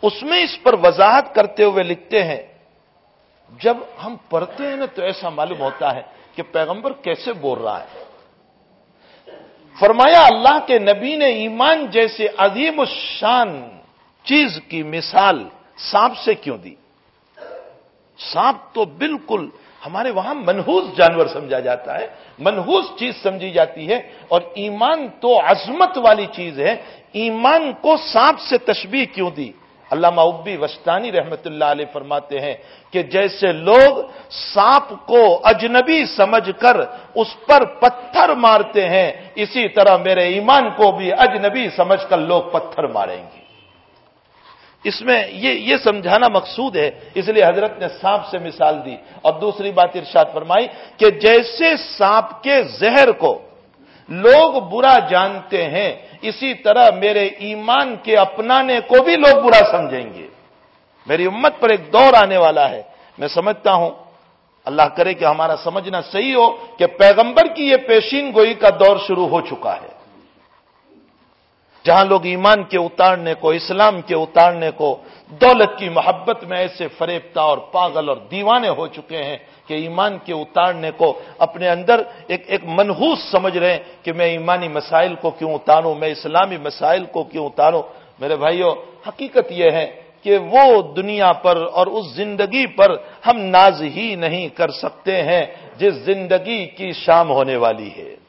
اس میں اس پر وضاحت کرتے ہوئے لکھتے ہیں، جب ہم پڑھتے ہیں نا تو ایسا معلوم ہوتا ہے کہ پیغمبر کیسے بول رہا ہے۔ فرمایا اللہ کے نبی نے ایمان جیسے عظیم الشان چیز کی مثال سانپ سے کیوں دی؟ سانپ تو بالکل ہمارے وہاں منحوس جانور سمجھا جاتا ہے، منحوس چیز سمجھی جاتی ہے، اور ایمان تو عظمت والی چیز ہے۔ ایمان کو سانپ سے تشبیح کیوں دی؟ علامہ ابی وسطانی رحمت اللہ علیہ فرماتے ہیں کہ جیسے لوگ سانپ کو اجنبی سمجھ کر اس پر پتھر مارتے ہیں، اسی طرح میرے ایمان کو بھی اجنبی سمجھ کر لوگ پتھر ماریں گے۔ اس میں یہ یہ سمجھانا مقصود ہے، اس لیے حضرت نے سانپ سے مثال دی۔ اور دوسری بات ارشاد فرمائی کہ جیسے سانپ کے زہر کو لوگ برا جانتے ہیں۔ اسی طرح میرے ایمان کے اپنانے کو بھی لوگ برا سمجھیں گے۔ میری امت پر ایک دور آنے والا ہے۔ میں سمجھتا ہوں، اللہ کرے کہ ہمارا سمجھنا صحیح ہو کہ پیغمبر کی یہ پیشین گوئی کا دور شروع ہو چکا ہے۔ جہاں لوگ ایمان کے اتارنے کو، اسلام کے اتارنے کو، دولت کی محبت میں ایسے فریبتا اور پاگل اور دیوانے ہو چکے ہیں کہ ایمان کے اتارنے کو اپنے اندر ایک ایک منحوس سمجھ رہے ہیں کہ میں ایمانی مسائل کو کیوں اتاروں، میں اسلامی مسائل کو کیوں اتاروں؟ میرے بھائیوں حقیقت یہ ہے کہ وہ دنیا پر اور اس زندگی پر ہم ناز ہی نہیں کر سکتے ہیں، جس زندگی کی شام ہونے والی ہے۔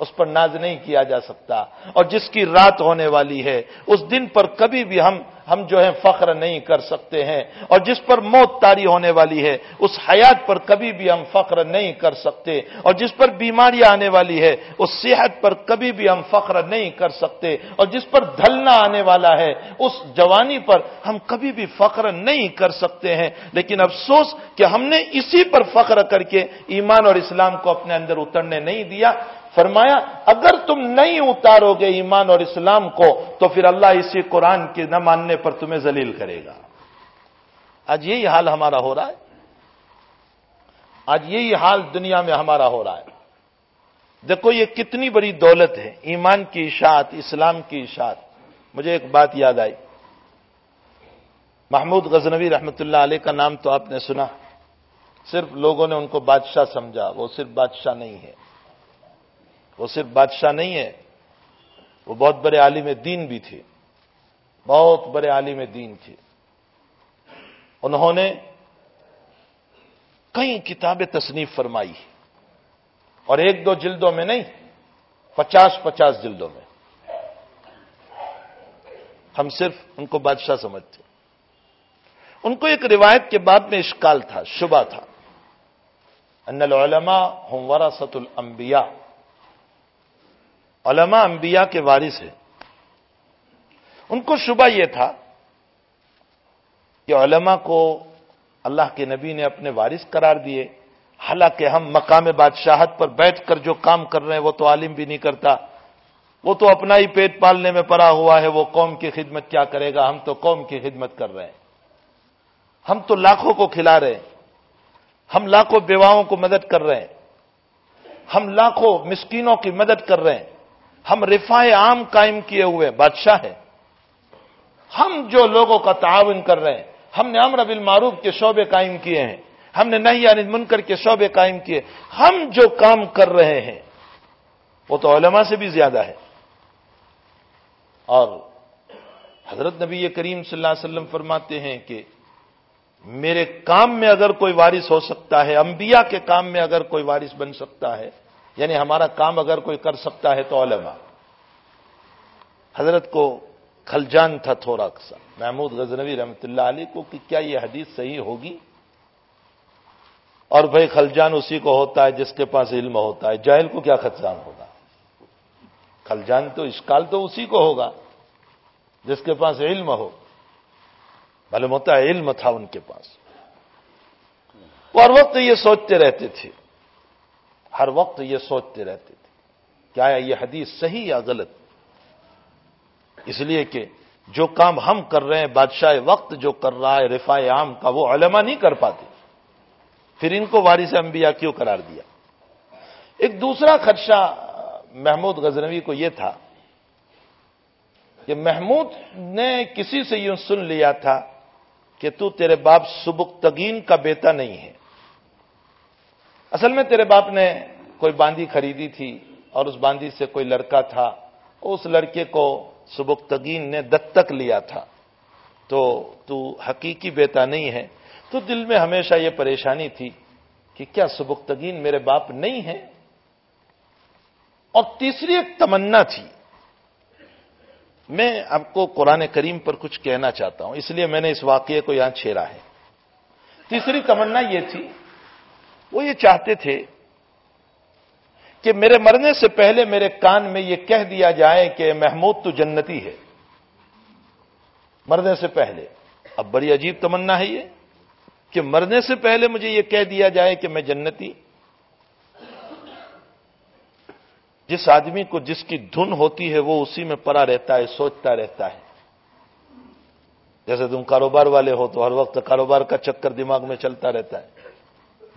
اس پر ناز نہیں کیا جا سکتا۔ اور جس کی رات ہونے والی ہے، اس دن پر کبھی بھی ہم ہم جو ہے فخر نہیں کر سکتے ہیں۔ اور جس پر موت تاری ہونے والی ہے، اس حیات پر کبھی بھی ہم فخر نہیں کر سکتے۔ اور جس پر بیماریاں آنے والی ہے، اس صحت پر کبھی بھی ہم فخر نہیں کر سکتے۔ اور جس پر دھلنا آنے والا ہے، اس جوانی پر ہم کبھی بھی فخر نہیں کر سکتے ہیں۔ لیکن افسوس کہ ہم نے اسی پر فخر کر کے ایمان اور اسلام کو اپنے اندر اترنے نہیں دیا۔ فرمایا، اگر تم نہیں اتارو گے ایمان اور اسلام کو، تو پھر اللہ اسی قرآن کے نہ ماننے پر تمہیں ذلیل کرے گا۔ آج یہی حال ہمارا ہو رہا ہے۔ آج یہی حال دنیا میں ہمارا ہو رہا ہے۔ دیکھو، یہ کتنی بڑی دولت ہے۔ ایمان کی اشاعت، اسلام کی اشاعت۔ مجھے ایک بات یاد آئی۔ محمود غزنوی رحمت اللہ علیہ کا نام تو آپ نے سنا۔ صرف لوگوں نے ان کو بادشاہ سمجھا، وہ صرف بادشاہ نہیں ہے۔ وہ صرف بادشاہ نہیں ہے، وہ بہت بڑے عالم دین بھی تھے۔ بہت بڑے عالم دین تھے۔ انہوں نے کئی کتابیں تصنیف فرمائی۔ اور ایک دو جلدوں میں نہیں، پچاس پچاس جلدوں میں۔ ہم صرف ان کو بادشاہ سمجھتے ان کو ایک روایت کے بعد میں اشکال تھا، شبہ تھا۔ ان العلماء ہم ورثت الانبیاء۔ علماء انبیاء کے وارث ہیں۔ ان کو شبہ یہ تھا کہ علماء کو اللہ کے نبی نے اپنے وارث قرار دیے۔ حالانکہ ہم مقام بادشاہت پر بیٹھ کر جو کام کر رہے ہیں وہ تو عالم بھی نہیں کرتا۔ وہ تو اپنا ہی پیٹ پالنے میں پڑا ہوا ہے۔ وہ قوم کی خدمت کیا کرے گا؟ ہم تو قوم کی خدمت کر رہے ہیں۔ ہم تو لاکھوں کو کھلا رہے ہیں۔ ہم لاکھوں بیواؤں کو مدد کر رہے ہیں۔ ہم لاکھوں مسکینوں کی مدد کر رہے ہیں۔ ہم رفاع عام قائم کیے ہوئے بادشاہ ہیں۔ ہم جو لوگوں کا تعاون کر رہے ہیں، ہم نے امر بالمعروف کے شعبے قائم کیے ہیں۔ ہم نے نہیں یعنی منکر کے شعبے قائم کیے۔ ہم جو کام کر رہے ہیں، وہ تو علماء سے بھی زیادہ ہے۔ اور حضرت نبی کریم صلی اللہ علیہ وسلم فرماتے ہیں کہ میرے کام میں اگر کوئی وارث ہو سکتا ہے، انبیاء کے کام میں اگر کوئی وارث بن سکتا ہے یعنی ہمارا کام اگر کوئی کر سکتا ہے تو علماء۔ حضرت کو خلجان تھا تھوڑا سا محمود غزنوی رحمت اللہ علیہ کو کہ کیا یہ حدیث صحیح ہوگی؟ اور بھائی خلجان اسی کو ہوتا ہے جس کے پاس علم ہوتا ہے۔ جاہل کو کیا خدشان ہوگا؟ خلجان تو اشکال تو اسی کو ہوگا جس کے پاس علم ہو۔ معلوم ہوتا ہے علم تھا ان کے پاس۔ وہ ہر وقت یہ سوچتے رہتے تھے۔ ہر وقت یہ سوچتے رہتے تھے کیا یہ حدیث صحیح یا غلط؟ اس لیے کہ جو کام ہم کر رہے ہیں، بادشاہ وقت جو کر رہا ہے، رفاع عام کا، وہ علماء نہیں کر پاتے۔ پھر ان کو وارث انبیاء کیوں قرار دیا؟ ایک دوسرا خدشہ محمود غزنوی کو یہ تھا کہ محمود نے کسی سے یوں سن لیا تھا کہ تو تیرے باپ سبکتگین کا بیٹا نہیں ہے۔ اصل میں تیرے باپ نے کوئی باندی خریدی تھی اور اس باندی سے کوئی لڑکا تھا، اس لڑکے کو سبکتگین نے دتک لیا تھا۔ تو تو حقیقی بیٹا نہیں ہے۔ تو دل میں ہمیشہ یہ پریشانی تھی کہ کیا سبکتگین میرے باپ نہیں ہے؟ اور تیسری ایک تمنا تھی۔ میں آپ کو قرآن کریم پر کچھ کہنا چاہتا ہوں، اس لیے میں نے اس واقعے کو یہاں چھیڑا ہے۔ تیسری تمنا یہ تھی وہ یہ چاہتے تھے کہ میرے مرنے سے پہلے میرے کان میں یہ کہہ دیا جائے کہ محمود تو جنتی ہے۔ مرنے سے پہلے۔ اب بڑی عجیب تمنا ہے یہ کہ مرنے سے پہلے مجھے یہ کہہ دیا جائے کہ میں جنتی۔ جس آدمی کو جس کی دھن ہوتی ہے وہ اسی میں پڑا رہتا ہے، سوچتا رہتا ہے۔ جیسے تم کاروبار والے ہو تو ہر وقت کاروبار کا چکر دماغ میں چلتا رہتا ہے۔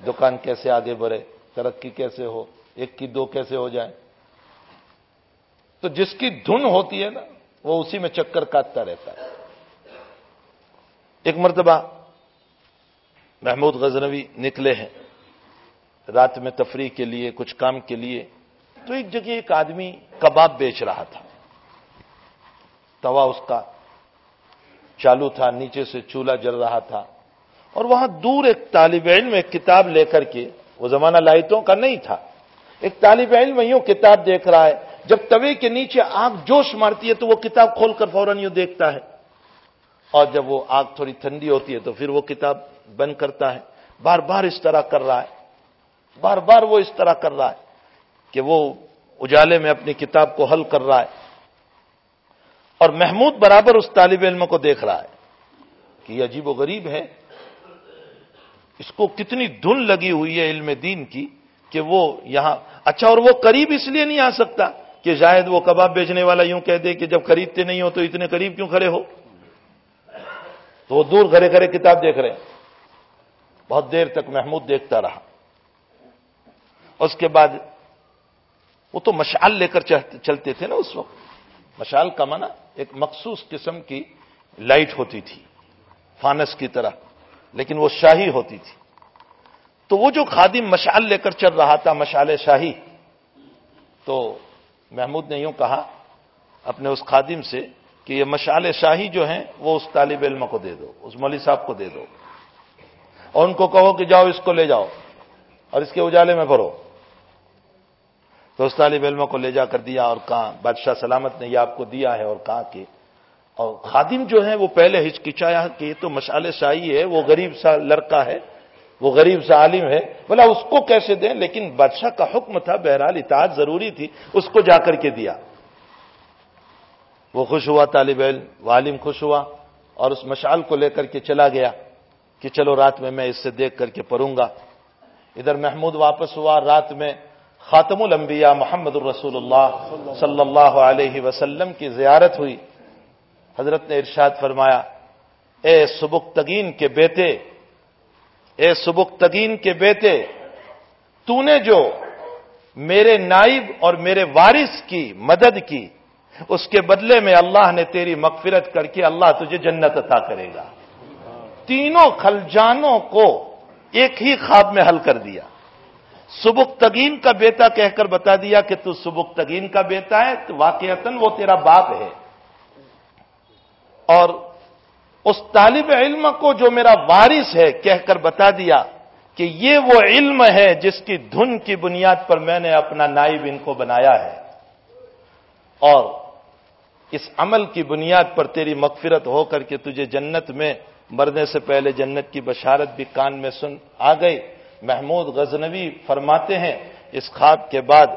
دکان کیسے آگے بڑھے، ترقی کیسے ہو، ایک کی دو کیسے ہو جائے تو جس کی دھن ہوتی ہے نا، وہ اسی میں چکر کاٹتا رہتا ہے۔ ایک مرتبہ محمود غزنوی نکلے ہیں۔ رات میں تفریح کے لیے، کچھ کام کے لیے۔ تو ایک جگہ ایک آدمی کباب بیچ رہا تھا۔ توا اس کا چالو تھا، نیچے سے چولہا جل رہا تھا۔ اور وہاں دور ایک طالب علم ایک کتاب لے کر کے، وہ زمانہ لائٹوں کا نہیں تھا۔ ایک طالب علم یوں کتاب دیکھ رہا ہے، جب توے کے نیچے آگ جوش مارتی ہے تو وہ کتاب کھول کر فوراً یوں دیکھتا ہے۔ اور جب وہ آگ تھوڑی ٹھنڈی ہوتی ہے تو پھر وہ کتاب بند کرتا ہے۔ بار بار اس طرح کر رہا ہے۔ بار بار وہ اس طرح کر رہا ہے کہ وہ اجالے میں اپنی کتاب کو حل کر رہا ہے۔ اور محمود برابر اس طالب علم کو دیکھ رہا ہے کہ یہ عجیب و غریب ہے۔ اس کو کتنی دھن لگی ہوئی ہے علم دین کی کہ وہ یہاں اچھا اور وہ قریب اس لیے نہیں آ سکتا کہ شاید وہ کباب بیچنے والا یوں کہہ دے کہ جب خریدتے نہیں ہو تو اتنے قریب کیوں کھڑے ہو؟ تو وہ دور گھرے گھرے کتاب دیکھ رہے ہیں۔ بہت دیر تک محمود دیکھتا رہا۔ اس کے بعد وہ تو مشعل لے کر چلتے تھے نا اس وقت۔ مشعل کا معنی ایک مخصوص قسم کی لائٹ ہوتی تھی، فانس کی طرح۔ لیکن وہ شاہی ہوتی تھی۔ تو وہ جو خادم مشعل لے کر چل رہا تھا، مشعل شاہی، تو محمود نے یوں کہا اپنے اس خادم سے کہ یہ مشعل شاہی جو ہیں، وہ اس طالب علم کو دے دو، اس مولوی صاحب کو دے دو۔ اور ان کو کہو کہ جاؤ، اس کو لے جاؤ اور اس کے اجالے میں بھرو۔ تو اس طالب علم کو لے جا کر دیا اور کہا بادشاہ سلامت نے یہ آپ کو دیا ہے اور کہا کہ اور خادم جو ہے وہ پہلے ہچکچایا کہ یہ تو مشعل شاہی ہے، وہ غریب سا لڑکا ہے، وہ غریب سا عالم ہے۔ بولا اس کو کیسے دیں؟ لیکن بادشاہ کا حکم تھا، بہرحال اطاعت ضروری تھی، اس کو جا کر کے دیا۔ وہ خوش ہوا، طالب علم، وہ عالم خوش ہوا اور اس مشعل کو لے کر کے چلا گیا کہ چلو رات میں میں اس سے دیکھ کر کے پڑھوں گا۔ ادھر محمود واپس ہوا، رات میں خاتم الانبیاء محمد الرسول اللہ صلی اللہ علیہ وسلم کی زیارت ہوئی۔ حضرت نے ارشاد فرمایا، اے سبکتگین کے بیٹے، اے سبکتگین کے بیٹے، تو نے جو میرے نائب اور میرے وارث کی مدد کی، اس کے بدلے میں اللہ نے تیری مغفرت کر کے اللہ تجھے جنت عطا کرے گا۔ تینوں خلجانوں کو ایک ہی خواب میں حل کر دیا۔ سبکتگین کا بیٹا کہہ کر بتا دیا کہ تو سبکتگین کا بیٹا ہے، تو واقعتاً وہ تیرا باپ ہے۔ اور اس طالب علم کو جو میرا وارث ہے کہہ کر بتا دیا کہ یہ وہ علم ہے جس کی دھن کی بنیاد پر میں نے اپنا نائب ان کو بنایا ہے۔ اور اس عمل کی بنیاد پر تیری مغفرت ہو کر کے تجھے جنت میں مرنے سے پہلے جنت کی بشارت بھی کان میں سن آ گئی۔ محمود غزنوی فرماتے ہیں، اس خواب کے بعد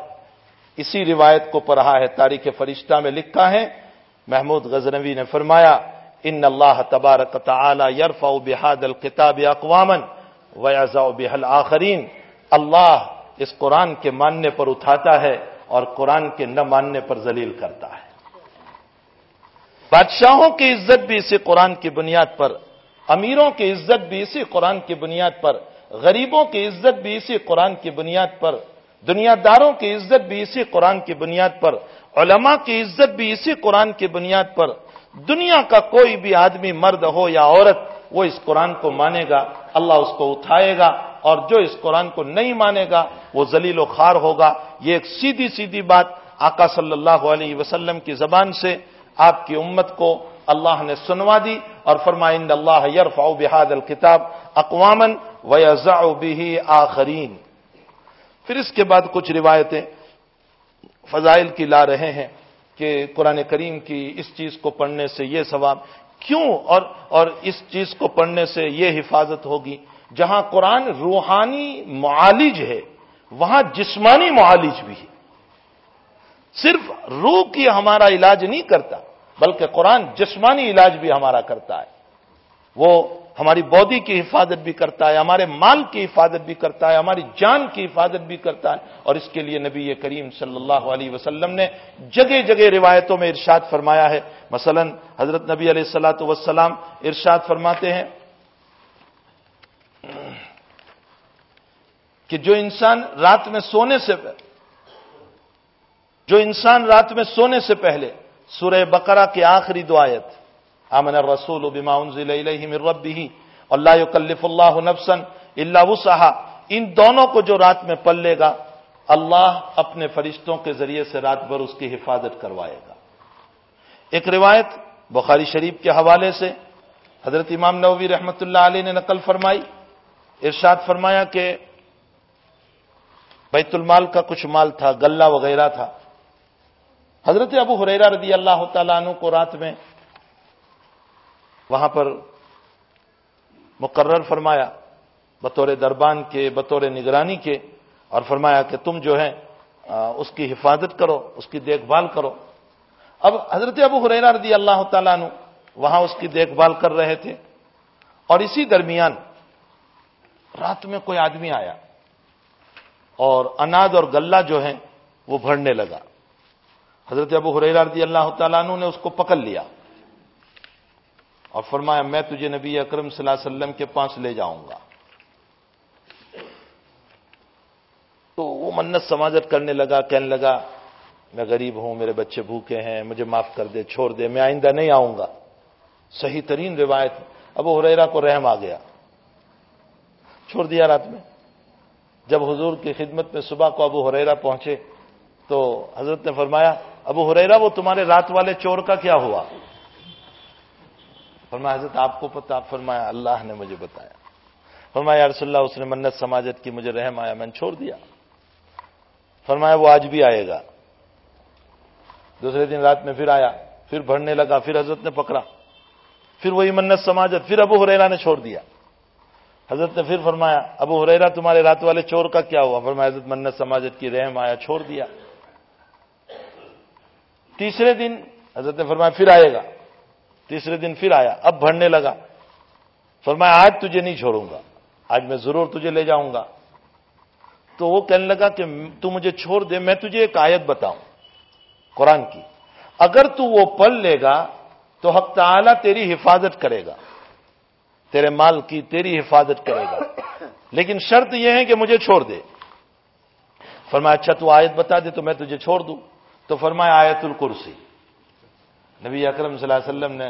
اسی روایت کو پڑھا ہے، تاریخ فرشتہ میں لکھا ہے محمود غزنوی نے فرمایا، ان اللہ تبارک تعالی یرفع بحاد الکتاب اقوامن ویزا بحل آخرین اللہ اس قرآن کے ماننے پر اٹھاتا ہے اور قرآن کے نہ ماننے پر ذلیل کرتا ہے۔ بادشاہوں کی عزت بھی اسی قرآن کی بنیاد پر، امیروں کی عزت بھی اسی قرآن کی بنیاد پر، غریبوں کی عزت بھی اسی قرآن کی بنیاد پر، دنیا داروں کی عزت بھی اسی قرآن کی بنیاد پر علماء کی عزت بھی اسی قرآن کی بنیاد پر دنیا کا کوئی بھی آدمی مرد ہو یا عورت، وہ اس قرآن کو مانے گا، اللہ اس کو اٹھائے گا اور جو اس قرآن کو نہیں مانے گا، وہ ذلیل و خار ہوگا۔ یہ ایک سیدھی سیدھی بات آقا صلی اللہ علیہ وسلم کی زبان سے آپ کی امت کو اللہ نے سنوا دی اور فرمائند اللہ یرفع بحاد الکتاب اقوامن ویزع به آخرین۔ پھر اس کے بعد کچھ روایتیں فضائل کی لا رہے ہیں کہ قرآن کریم کی اس چیز کو پڑھنے سے یہ ثواب کیوں اور اور اس چیز کو پڑھنے سے یہ حفاظت ہوگی؟ جہاں قرآن روحانی معالج ہے، وہاں جسمانی معالج بھی ہے۔ صرف روح کی ہمارا علاج نہیں کرتا، بلکہ قرآن جسمانی علاج بھی ہمارا کرتا ہے۔ وہ ہماری باڈی کی حفاظت بھی کرتا ہے، ہمارے مال کی حفاظت بھی کرتا ہے، ہماری جان کی حفاظت بھی کرتا ہے۔ اور اس کے لیے نبی کریم صلی اللہ علیہ وسلم نے جگہ جگہ روایتوں میں ارشاد فرمایا ہے۔ مثلا حضرت نبی علیہ السلاۃ وسلام ارشاد فرماتے ہیں کہ جو انسان رات میں سونے سے جو انسان رات میں سونے سے پہلے سورہ بقرہ کی آخری دعایت آمن الرسول بما انزل الیہ من ربہ اللہ یکلف اللہ نفسا الا وسعها، ان دونوں کو جو رات میں پل لے گا، اللہ اپنے فرشتوں کے ذریعے سے رات بھر اس کی حفاظت کروائے گا۔ ایک روایت بخاری شریف کے حوالے سے حضرت امام نووی رحمت اللہ علیہ نے نقل فرمائی، ارشاد فرمایا کہ بیت المال کا کچھ مال تھا، گلہ وغیرہ تھا۔ حضرت ابو حریرہ رضی اللہ تعالیٰ عنہ کو رات میں وہاں پر مقرر فرمایا، بطور دربان کے، بطور نگرانی کے، اور فرمایا کہ تم جو ہے اس کی حفاظت کرو، اس کی دیکھ بھال کرو۔ اب حضرت ابو حریرہ رضی اللہ تعالیٰ عنہ وہاں اس کی دیکھ بھال کر رہے تھے، اور اسی درمیان رات میں کوئی آدمی آیا، اور اناج اور گلہ جو ہے وہ بھرنے لگا۔ حضرت ابو حریرہ رضی اللہ تعالیٰ عنہ نے اس کو پکڑ لیا۔ اور فرمایا میں تجھے نبی اکرم صلی اللہ علیہ وسلم کے پاس لے جاؤں گا۔ تو وہ منت سماجت کرنے لگا، کہنے لگا، میں غریب ہوں، میرے بچے بھوکے ہیں، مجھے معاف کر دے، چھوڑ دے، میں آئندہ نہیں آؤں گا۔ صحیح ترین روایت، ابو حریرا کو رحم آ گیا۔ چھوڑ دیا رات میں۔ جب حضور کی خدمت میں صبح کو ابو حریرا پہنچے تو حضرت نے فرمایا، ابو حریرا وہ تمہارے رات والے چور کا کیا ہوا؟ فرمایا، حضرت، آپ کو پتا فرمایا، اللہ نے مجھے بتایا۔ فرمایا رسول اللہ، اس نے منت سماجت کی مجھے رحم آیا، میں نے چھوڑ دیا۔ فرمایا، وہ آج بھی آئے گا۔ دوسرے دن رات میں پھر آیا، پھر بڑھنے لگا، پھر حضرت نے پکڑا۔ پھر وہی منت سماجت، پھر ابو حریرا نے چھوڑ دیا۔ حضرت نے پھر فرمایا، ابو حریرا تمہارے رات والے چور کا کیا ہوا؟ فرمایا، حضرت، منت سماجت کی رحم آیا، چھوڑ دیا۔ تیسرے دن حضرت نے فرمایا، پھر آئے گا۔ تیسرے دن پھر آیا، اب بڑھنے لگا۔ فرمایا، آج تجھے نہیں چھوڑوں گا، آج میں ضرور تجھے لے جاؤں گا۔ تو وہ کہنے لگا کہ تو مجھے چھوڑ دے، میں تجھے ایک آیت بتاؤں، قرآن کی۔ اگر تو وہ پل لے گا، تو حق تعالی تیری حفاظت کرے گا۔ تیرے مال کی تیری حفاظت کرے گا۔ لیکن شرط یہ ہے کہ مجھے چھوڑ دے۔ فرمایا اچھا تو آیت بتا دے تو میں تجھے چھوڑ دوں۔ تو فرمایا، آیت الکرسی۔ نبی اکرم صلی اللہ علیہ وسلم نے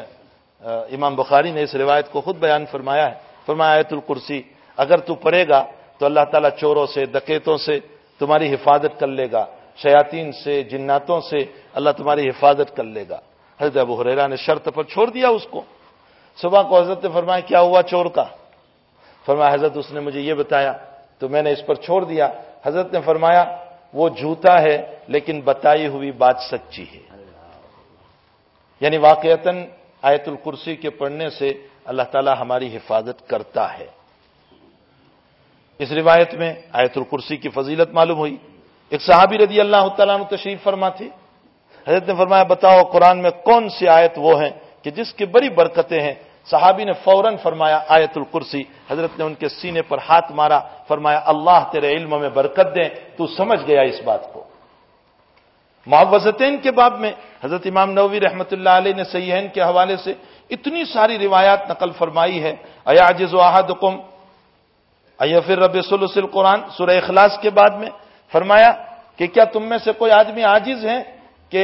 امام بخاری نے اس روایت کو خود بیان فرمایا ہے۔ فرمایا، آیت الکرسی، اگر تو پڑھے گا تو اللہ تعالیٰ چوروں سے دکیتوں سے تمہاری حفاظت کر لے گا۔ شیاطین سے، جناتوں سے اللہ تمہاری حفاظت کر لے گا۔ حضرت ابو حریرا نے شرط پر چھوڑ دیا اس کو۔ صبح کو حضرت نے فرمایا، کیا ہوا چور کا؟ فرمایا، حضرت، اس نے مجھے یہ بتایا، تو میں نے اس پر چھوڑ دیا۔ حضرت نے فرمایا، وہ جھوتا ہے، لیکن بتائی ہوئی بات سچی ہے۔ یعنی واقعتا آیت الکرسی کے پڑھنے سے اللہ تعالی ہماری حفاظت کرتا ہے۔ اس روایت میں آیت الکرسی کی فضیلت معلوم ہوئی۔ ایک صحابی رضی اللہ تعالیٰ عنہ تشریف فرما تھی۔ حضرت نے فرمایا، بتاؤ قرآن میں کون سی آیت وہ ہے کہ جس کی بڑی برکتیں ہیں؟ صحابی نے فوراً فرمایا، آیت الکرسی۔ حضرت نے ان کے سینے پر ہاتھ مارا، فرمایا، اللہ تیرے علم میں برکت دیں تو سمجھ گیا اس بات کو۔ معوزتین کے باب میں حضرت امام نووی رحمت اللہ علیہ نے سیحین کے حوالے سے اتنی ساری روایات نقل فرمائی ہے۔ ایاجز واحدکم ایفر رب سلسل قرآن سورہ اخلاص کے بعد میں فرمایا کہ کیا تم میں سے کوئی آدمی عاجز ہے کہ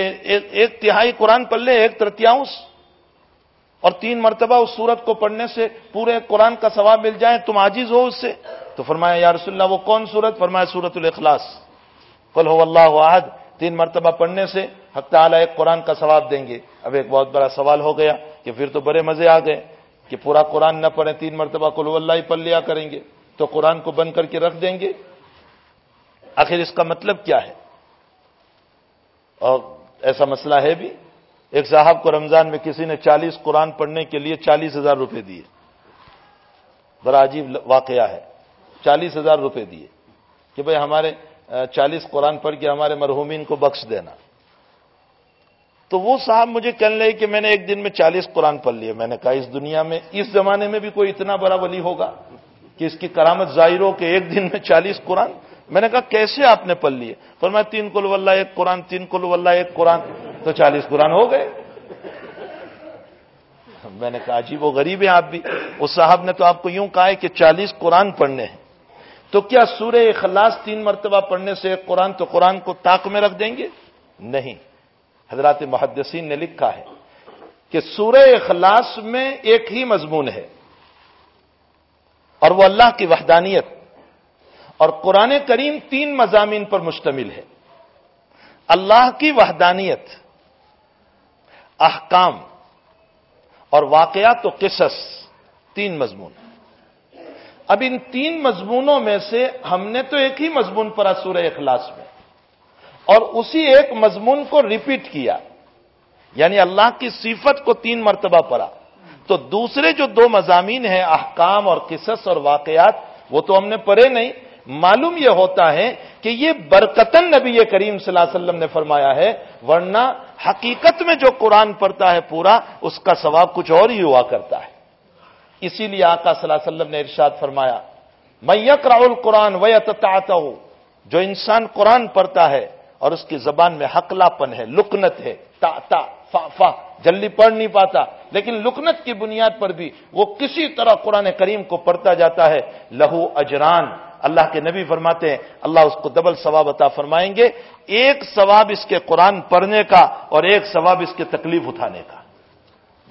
ایک تہائی قرآن پڑھ لے، ایک ترتیاؤس؟ اور تین مرتبہ اس سورت کو پڑھنے سے پورے قرآن کا ثواب مل جائے، تم عاجز ہو اس سے؟ تو فرمایا، یا رسول اللہ، وہ کون سورت؟ فرمایا سورت الاخلاص. قل ہو اللہ عہد تین مرتبہ پڑھنے سے حق تعالیٰ ایک قرآن کا ثواب دیں گے۔ اب ایک بہت بڑا سوال ہو گیا کہ پھر تو بڑے مزے آ گئے کہ پورا قرآن نہ پڑھیں، تین مرتبہ کلو اللہ ہی پڑھ لیا کریں گے۔ تو قرآن کو بند کر کے رکھ دیں گے۔ آخر اس کا مطلب کیا ہے؟ اور ایسا مسئلہ ہے بھی۔ ایک صاحب کو رمضان میں کسی نے چالیس قرآن پڑھنے کے لیے چالیس ہزار روپے دیے۔ بڑا عجیب واقعہ ہے۔ چالیس ہزار روپے دیے کہ بھائی ہمارے چالیس قرآن پڑھ کے ہمارے مرحومین کو بخش دینا۔ تو وہ صاحب مجھے کہنے لگے کہ میں نے ایک دن میں چالیس قرآن پڑھ لیے۔ میں نے کہا، اس دنیا میں، اس زمانے میں بھی کوئی اتنا بڑا ولی ہوگا کہ اس کی کرامت ظاہر ہو کہ ایک دن میں چالیس قرآن؟ میں نے کہا، کیسے آپ نے پڑھ لیے؟ پر میں تین کلو اللہ ایک قرآن، تین کلو اللہ ایک قرآن۔ تو چالیس قرآن ہو گئے۔ میں نے کہا، عجیب و غریب ہے آپ بھی۔ اس صاحب نے تو آپ کو یوں کہا ہے کہ چالیس قرآن پڑھنے ہیں۔ تو کیا سورہ اخلاص تین مرتبہ پڑھنے سے ایک قرآن تو قرآن کو طاق میں رکھ دیں گے؟ نہیں۔ حضرات محدثین نے لکھا ہے کہ سورہ اخلاص میں ایک ہی مضمون ہے اور وہ اللہ کی وحدانیت اور قرآن کریم تین مضامین پر مشتمل ہے۔ اللہ کی وحدانیت، احکام اور واقعات و قصص، تین مضمون۔ اب ان تین مضمونوں میں سے ہم نے تو ایک ہی مضمون پڑھا سورہ اخلاص میں۔ اور اسی ایک مضمون کو ریپیٹ کیا۔ یعنی اللہ کی صفت کو تین مرتبہ پڑھا۔ تو دوسرے جو دو مضامین ہیں، احکام اور قصص اور واقعات، وہ تو ہم نے پڑھے نہیں۔ معلوم یہ ہوتا ہے کہ یہ برکتن نبی کریم صلی اللہ علیہ وسلم نے فرمایا ہے، ورنہ حقیقت میں جو قرآن پڑھتا ہے پورا، اس کا ثواب کچھ اور ہی ہوا کرتا ہے۔ اسی لیے آقا صلی اللہ علیہ وسلم نے ارشاد فرمایا میں یک راہل قرآن ویتا جو انسان قرآن پڑھتا ہے اور اس کی زبان میں حقلا پن ہے، لکنت ہے، تا تا، فا فا، جلدی پڑھ نہیں پاتا، لیکن لکنت کی بنیاد پر بھی وہ کسی طرح قرآن کریم کو پڑھتا جاتا ہے، لہو اجران۔ اللہ کے نبی فرماتے ہیں، اللہ اس کو ڈبل ثواب عطا فرمائیں گے۔ ایک ثواب اس کے قرآن پڑھنے کا اور ایک ثواب اس کے تکلیف اٹھانے کا۔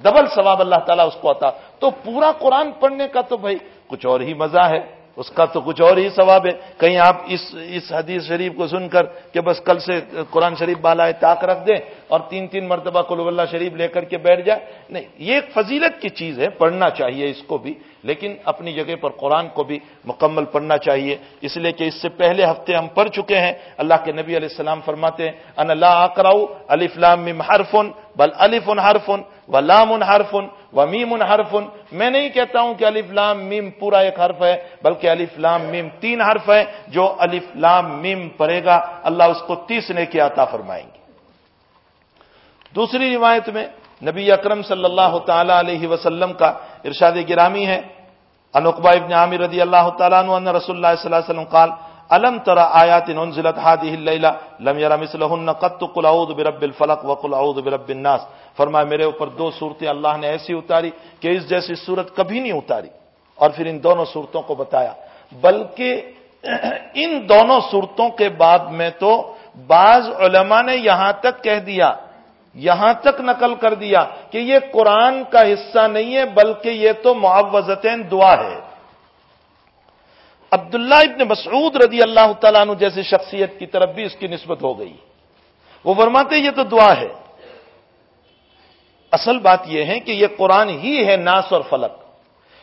ڈبل ثواب اللہ تعالیٰ اس کو عطا۔ تو پورا قرآن پڑھنے کا تو بھائی کچھ اور ہی مزہ ہے، اس کا تو کچھ اور ہی ثواب ہے۔ کہیں آپ اس اس حدیث شریف کو سن کر کہ بس کل سے قرآن شریف بالا طاق رکھ دیں اور تین تین مرتبہ کلو اللہ شریف لے کر کے بیٹھ جائے۔ نہیں، یہ ایک فضیلت کی چیز ہے، پڑھنا چاہیے اس کو بھی۔ لیکن اپنی جگہ پر قرآن کو بھی مکمل پڑھنا چاہیے۔ اس لیے کہ اس سے پہلے ہفتے ہم پڑھ چکے ہیں۔ اللہ کے نبی علیہ السلام فرماتے ہیں ان اللہ اکراؤ علی فلام حرفن، بل علیفن حرفن و لام حرفن و میم حرفن۔ میں نہیں کہتا ہوں کہ علیف لام میم پورا ایک حرف ہے، بلکہ علیف لام میم تین حرف ہے جو علیف لام میم پڑے گا، اللہ اس کو تیس نے کیا عطا فرمائیں گے۔ دوسری روایت میں نبی اکرم صلی اللہ تعالی علیہ وسلم کا ارشاد گرامی ہے۔ انقبا ابن عامر رضی اللہ تعالیٰ عنہ رسول اللہ صلی اللہ علیہ وسلم قال، الم ترى آیات انزلت هذه الليله لم ير مثلهن قد قل اعوذ برب الفلق وقل اعوذ برب الناس. فرمایا، میرے اوپر دو صورتیں اللہ نے ایسی اتاری کہ اس جیسی صورت کبھی نہیں اتاری۔ اور پھر ان دونوں صورتوں کو بتایا۔ بلکہ *clears throat* ان دونوں صورتوں کے بعد میں تو بعض علماء نے یہاں تک کہہ دیا یہاں تک نقل کر دیا کہ یہ قرآن کا حصہ نہیں ہے، بلکہ یہ تو معوضتین دعا ہے۔ عبداللہ ابن مسعود رضی اللہ تعالیٰ عنہ جیسی شخصیت کی طرف بھی اس کی نسبت ہو گئی۔ وہ فرماتے یہ تو دعا ہے۔ اصل بات یہ ہے کہ یہ قرآن ہی ہے، ناس اور فلک۔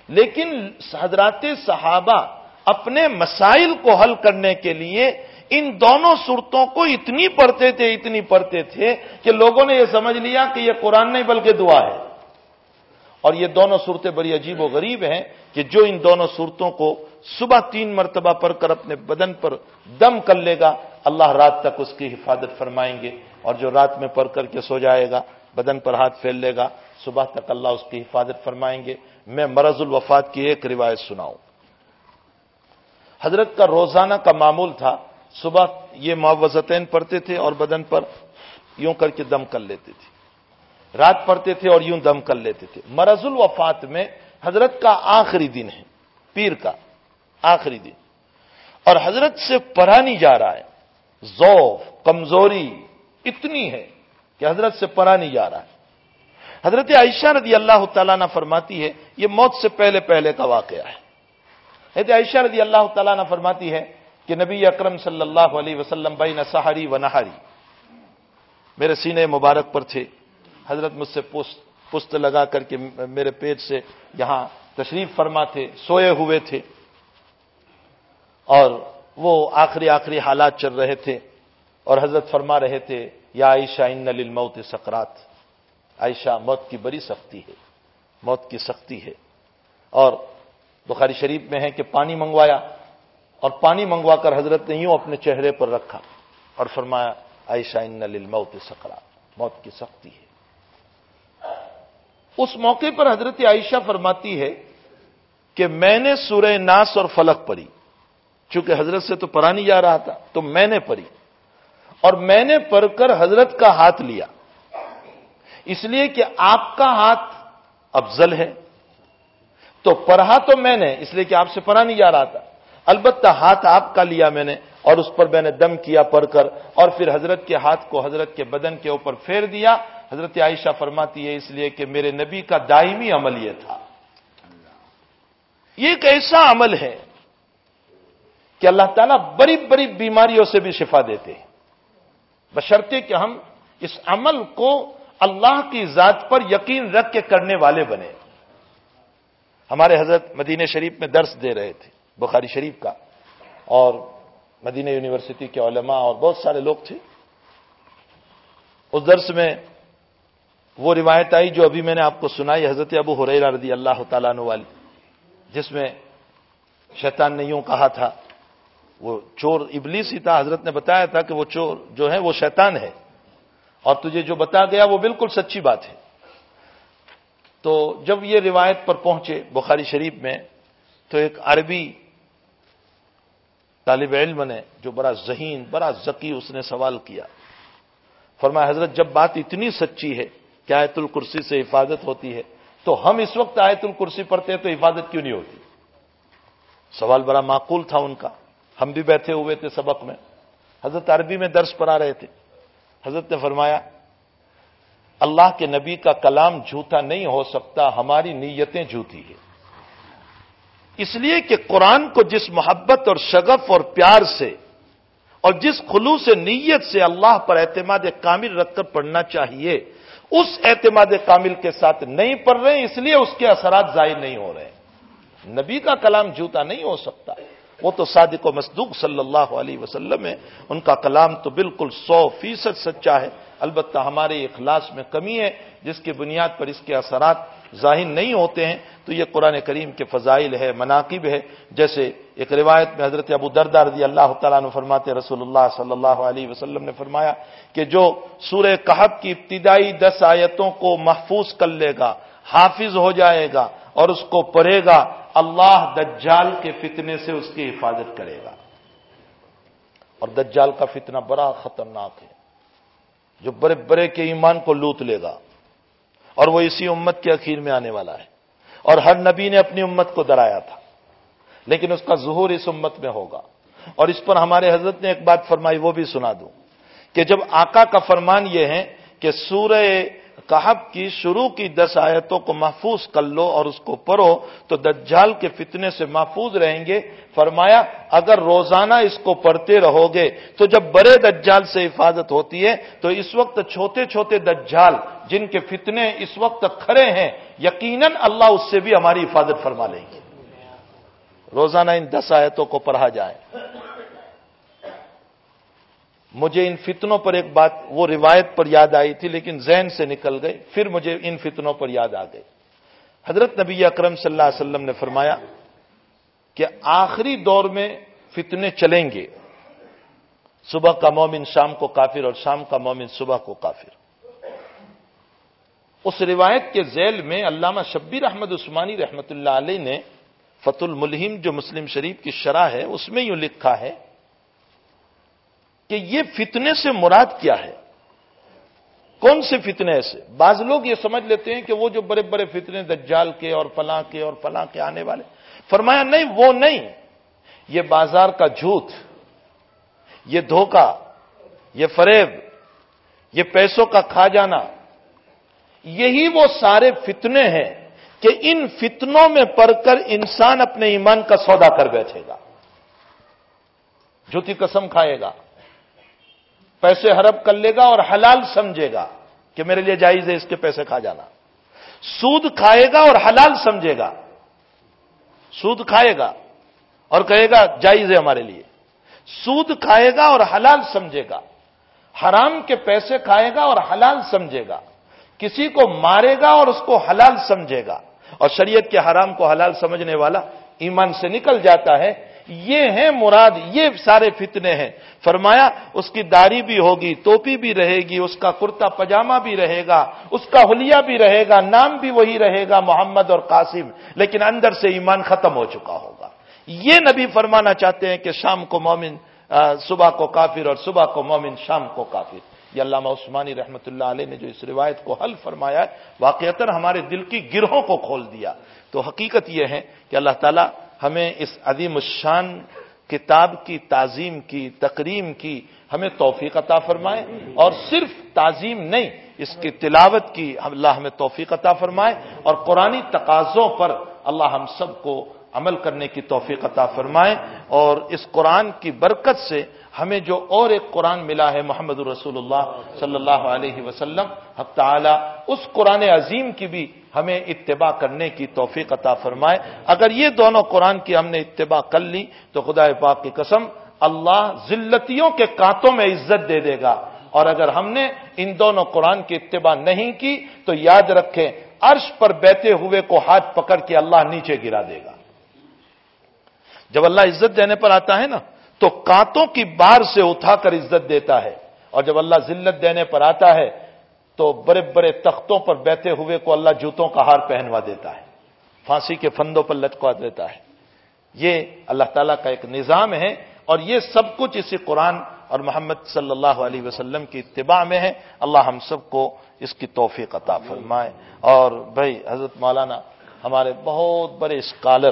لیکن حضرات صحابہ اپنے مسائل کو حل کرنے کے لیے ان دونوں صورتوں کو اتنی پڑھتے تھے، اتنی پڑھتے تھے کہ لوگوں نے یہ سمجھ لیا کہ یہ قرآن نہیں بلکہ دعا ہے۔ اور یہ دونوں صورتیں بڑی عجیب و غریب ہیں کہ جو ان دونوں صورتوں کو صبح تین مرتبہ پڑھ کر اپنے بدن پر دم کر لے گا، اللہ رات تک اس کی حفاظت فرمائیں گے۔ اور جو رات میں پڑھ کر کے سو جائے گا، بدن پر ہاتھ پھیل لے گا، صبح تک اللہ اس کی حفاظت فرمائیں گے۔ میں مرض الوفات کی ایک روایت سناؤں۔ حضرت کا روزانہ کا معمول تھا صبح یہ معوضتین پڑھتے تھے اور بدن پر یوں کر کے دم کر لیتے تھے۔ رات پڑھتے تھے اور یوں دم کر لیتے تھے۔ مرض الوفات میں حضرت کا آخری دن ہے، پیر کا آخری دن۔ اور حضرت سے پڑھا نہیں جا رہا ہے۔ ذوف، کمزوری اتنی ہے کہ حضرت سے پڑھا نہیں جا رہا ہے۔ حضرت عائشہ رضی اللہ تعالیٰ نہ فرماتی ہے، یہ موت سے پہلے پہلے کا واقعہ ہے۔ حضرت عائشہ رضی اللہ تعالیٰ نہ فرماتی ہے کہ نبی اکرم صلی اللہ علیہ وسلم بین سہاری و نہاری میرے سینے مبارک پر تھے۔ حضرت مجھ سے پست لگا کر کے میرے پیٹ سے یہاں تشریف فرما تھے، سوئے ہوئے تھے۔ اور وہ آخری آخری حالات چل رہے تھے اور حضرت فرما رہے تھے، یا عائشہ ان للموت سکرات عائشہ، موت کی بڑی سختی ہے، موت کی سختی ہے۔ اور بخاری شریف میں ہے کہ پانی منگوایا۔ اور پانی منگوا کر حضرت نے یوں اپنے چہرے پر رکھا اور فرمایا، عائشہ، ان للموت سکرات موت کی سختی ہے۔ اس موقع پر حضرت عائشہ فرماتی ہے کہ میں نے سورہ ناس اور فلک پڑھی۔ چونکہ حضرت سے تو پڑھا نہیں جا رہا تھا، تو میں نے پڑھی۔ اور میں نے پڑھ کر حضرت کا ہاتھ لیا۔ اس لیے کہ آپ کا ہاتھ افضل ہے۔ تو پڑھا تو میں نے، اس لیے کہ آپ سے پڑھا نہیں جا رہا تھا۔ البتہ ہاتھ آپ کا لیا میں نے اور اس پر میں نے دم کیا پڑھ کر اور پھر حضرت کے ہاتھ کو حضرت کے بدن کے اوپر پھیر دیا۔ حضرت عائشہ فرماتی ہے اس لیے کہ میرے نبی کا دائمی عمل یہ تھا۔ یہ ایک ایسا عمل ہے کہ اللہ تعالیٰ بڑی بڑی بیماریوں سے بھی شفا دیتے ہیں۔ بشرطے کہ ہم اس عمل کو اللہ کی ذات پر یقین رکھ کے کرنے والے بنے۔ ہمارے حضرت مدینہ شریف میں درس دے رہے تھے۔ بخاری شریف کا اور مدینہ یونیورسٹی کے علماء اور بہت سارے لوگ تھے۔ اس درس میں وہ روایت آئی جو ابھی میں نے آپ کو سنائی، حضرت ابو حریرہ رضی اللہ تعالیٰ عنہ والی، جس میں شیطان نے یوں کہا تھا، وہ چور ابلیس ہی تھا، حضرت نے بتایا تھا کہ وہ چور جو ہے وہ شیطان ہے۔ اور تجھے جو بتا گیا وہ بالکل سچی بات ہے۔ تو جب یہ روایت پر پہنچے بخاری شریف میں تو ایک عربی طالب علم نے جو بڑا ذہین، بڑا ذکی اس نے سوال کیا۔ فرمایا، حضرت، جب بات اتنی سچی ہے کہ آیت الکرسی سے حفاظت ہوتی ہے، تو ہم اس وقت آیت الکرسی پڑھتے ہیں تو حفاظت کیوں نہیں ہوتی؟ سوال بڑا معقول تھا ان کا۔ ہم بھی بیٹھے ہوئے تھے سبق میں۔ حضرت عربی میں درس پڑھا رہے تھے۔ حضرت نے فرمایا، اللہ کے نبی کا کلام جھوٹا نہیں ہو سکتا، ہماری نیتیں جھوٹی ہے اس لیے کہ قرآن کو جس محبت اور شگف اور پیار سے اور جس خلوص نیت سے اللہ پر اعتماد کامل رکھ کر پڑھنا چاہیے، اس اعتماد کامل کے ساتھ نہیں پڑھ رہے اس لیے اس کے اثرات ظاہر نہیں ہو رہے نبی کا کلام جھوٹا نہیں ہو سکتا۔ وہ تو صادق و مصدوق صلی اللہ علیہ وسلم ہے ان کا کلام تو بالکل سو فیصد سچا ہے۔ البتہ ہمارے اخلاص میں کمی ہے، جس کی بنیاد پر اس کے اثرات ظاہر نہیں ہوتے ہیں، تو یہ قرآن کریم کے فضائل ہے، مناقب ہے۔ جیسے ایک روایت میں حضرت ابو دردار رضی اللہ تعالیٰ نے فرماتے، رسول اللہ صلی اللہ علیہ وسلم نے فرمایا کہ جو سورہ کہب کی ابتدائی دس آیتوں کو محفوظ کر لے گا، حافظ ہو جائے گا اور اس کو پڑھے گا، اللہ دجال کے فتنے سے اس کی حفاظت کرے گا۔ اور دجال کا فتنہ بڑا خطرناک ہے۔ جو بڑے بڑے کے ایمان کو لوٹ لے گا۔ اور وہ اسی امت کے اخیر میں آنے والا ہے۔ اور ہر نبی نے اپنی امت کو ڈرایا تھا۔ لیکن اس کا ظہور اس امت میں ہوگا۔ اور اس پر ہمارے حضرت نے ایک بات فرمائی، وہ بھی سنا دوں کہ جب آقا کا فرمان یہ ہے کہ سورہ کہب کی شروع کی دس آیتوں کو محفوظ کر لو اور اس کو پڑھو تو دجال کے فتنے سے محفوظ رہیں گے۔ فرمایا، اگر روزانہ اس کو پڑھتے رہو گے، تو جب بڑے دجال سے حفاظت ہوتی ہے، تو اس وقت چھوٹے چھوٹے دجال جن کے فتنے اس وقت کھڑے ہیں، یقیناً اللہ اس سے بھی ہماری حفاظت فرما لیں گے۔ روزانہ ان دس آیتوں کو پڑھا جائے۔ مجھے ان فتنوں پر ایک بات، وہ روایت پر یاد آئی تھی لیکن ذہن سے نکل گئی، پھر مجھے ان فتنوں پر یاد آ گئی۔ حضرت نبی اکرم صلی اللہ علیہ وسلم نے فرمایا کہ آخری دور میں فتنے چلیں گے۔ صبح کا مومن شام کو کافر اور شام کا مومن صبح کو کافر۔ اس روایت کے ذیل میں علامہ شبیر احمد عثمانی رحمت اللہ علیہ نے فت الملہم جو مسلم شریف کی شرح ہے، اس میں یوں لکھا ہے کہ یہ فتنے سے مراد کیا ہے؟ کون سے فتنے ایسے؟ بعض لوگ یہ سمجھ لیتے ہیں کہ وہ جو بڑے بڑے فتنے دجال کے اور فلاں کے اور فلاں کے آنے والے۔ فرمایا نہیں، وہ نہیں۔ یہ بازار کا جھوٹ، یہ دھوکہ، یہ فریب، یہ پیسوں کا کھا جانا۔ یہی وہ سارے فتنے ہیں کہ ان فتنوں میں پڑھ کر انسان اپنے ایمان کا سودا کر بیٹھے گا۔ جھوٹی قسم کھائے گا۔ پیسے ہرب کر لے گا اور حلال سمجھے گا کہ میرے لیے جائز ہے اس کے پیسے کھا جانا۔ سود کھائے گا اور حلال سمجھے گا۔ سود کھائے گا اور کہے گا جائز ہے ہمارے لیے۔ سود کھائے گا اور حلال سمجھے گا۔ حرام کے پیسے کھائے گا اور حلال سمجھے گا۔ کسی کو مارے گا اور اس کو حلال سمجھے گا۔ اور شریعت کے حرام کو حلال سمجھنے والا ایمان سے نکل جاتا ہے۔ یہ ہیں مراد، یہ سارے فتنے ہیں۔ فرمایا، اس کی داڑھی بھی ہوگی توپی بھی رہے گی، اس کا کرتا پجامہ بھی رہے گا، اس کا حلیہ بھی رہے گا، نام بھی وہی رہے گا، محمد اور قاسم۔ لیکن اندر سے ایمان ختم ہو چکا ہوگا۔ یہ نبی فرمانا چاہتے ہیں کہ شام کو مومن صبح کو کافر اور صبح کو مومن، شام کو کافر۔ یہ علامہ عثمانی رحمۃ اللہ علیہ نے جو اس روایت کو حل فرمایا واقعات ہمارے دل کی گرہوں کو کھول دیا۔ تو حقیقت یہ ہے کہ اللہ تعالیٰ ہمیں اس عظیم الشان کتاب کی تعظیم کی، تقریم کی ہمیں توفیق عطا فرمائے اور صرف تعظیم نہیں، اس کی تلاوت کی اللہ ہمیں توفیق عطا فرمائے اور قرآن تقاضوں پر اللہ ہم سب کو عمل کرنے کی توفیق عطا فرمائے اور اس قرآن کی برکت سے ہمیں جو اور ایک قرآن ملا ہے محمد الرسول اللہ صلی اللہ علیہ وسلم، حق تعالی، اس قرآن عظیم کی بھی ہمیں اتباع کرنے کی توفیق عطا فرمائے۔ اگر یہ دونوں قرآن کی ہم نے اتباع کر لی، تو خدا پاک کی قسم اللہ ذلتیوں کے کانتوں میں عزت دے دے گا۔ اور اگر ہم نے ان دونوں قرآن کی اتباع نہیں کی، تو یاد رکھیں، عرش پر بیٹھے ہوئے کو ہاتھ پکڑ کے اللہ نیچے گرا دے گا۔ جب اللہ عزت دینے پر آتا ہے نا، تو کانتوں کی بار سے اٹھا کر عزت دیتا ہے۔ اور جب اللہ ذلت دینے پر آتا ہے تو بڑے بڑے تختوں پر بیٹھے ہوئے کو اللہ جوتوں کا ہار پہنوا دیتا ہے۔ پھانسی کے فندوں پر لٹکوا دیتا ہے۔ یہ اللہ تعالیٰ کا ایک نظام ہے اور یہ سب کچھ اسی قرآن اور محمد صلی اللہ علیہ وسلم کی اتباع میں ہے۔ اللہ ہم سب کو اس کی توفیق عطا فرمائے۔ اور بھائی، حضرت مولانا، ہمارے بہت بڑے اسکالر،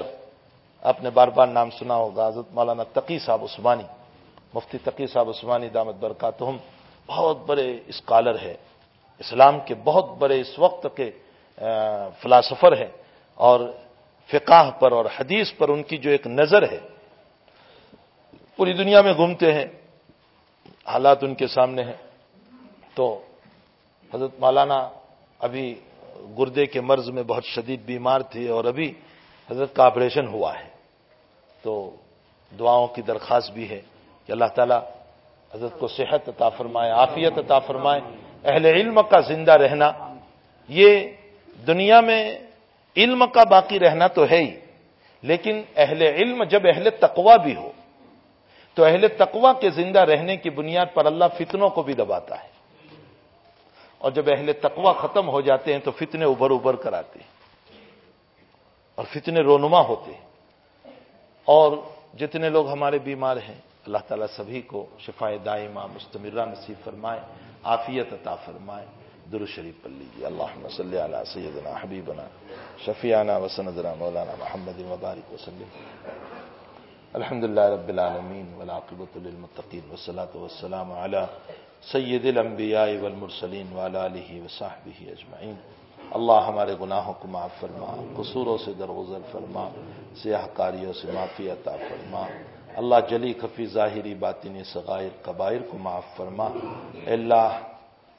آپ نے بار بار نام سنا ہوگا، حضرت مولانا تقی صاحب عثمانی، مفتی تقی صاحب عثمانی دامت برکاتہم، بہت بڑے اسکالر ہے اسلام کے بہت بڑے اس وقت کے فلاسفر ہیں اور فقاہ پر اور حدیث پر ان کی جو ایک نظر ہے، پوری دنیا میں گھومتے ہیں، حالات ان کے سامنے ہیں۔ تو حضرت مولانا ابھی گردے کے مرض میں بہت شدید بیمار تھے اور ابھی حضرت کا آپریشن ہوا ہے۔ تو دعاؤں کی درخواست بھی ہے کہ اللہ تعالیٰ حضرت کو صحت عطا فرمائے، عافیت عطا فرمائے۔ اہل علم کا زندہ رہنا، یہ دنیا میں علم کا باقی رہنا تو ہے ہی، لیکن اہل علم جب اہل تقوا بھی ہو، تو اہل تقوا کے زندہ رہنے کی بنیاد پر اللہ فتنوں کو بھی دباتا ہے۔ اور جب اہل تقوا ختم ہو جاتے ہیں تو فتنے ابھر ابھر کر آتے ہیں، اور فتنے رونما ہوتے ہیں۔ اور جتنے لوگ ہمارے بیمار ہیں، اللہ تعالیٰ سبھی کو شفا دائمہ مستمرہ نصیب فرمائے۔ عافیت عطا فرمائے۔ در شریف پر لیجیے۔ اللہ صلی علیہ سیدنا، حبیبنا شفیانہ وسندنا مولانا محمد مبارک وسلم۔ الحمد للہ رب العالمین ولاقبۃ للمتقین وسلاۃ والسلام علی سید الانبیاء والمرسلین وعلی آلہ وصحبہ اجمعین۔ اللہ ہمارے گناہوں کو معاف فرما، قصوروں سے درگزر فرما، سیاہ کاریوں سے معافی عطا فرما۔ اللہ جلی خفی ظاہری باطنی صغائر قبائر کو معاف فرما۔ اللہ،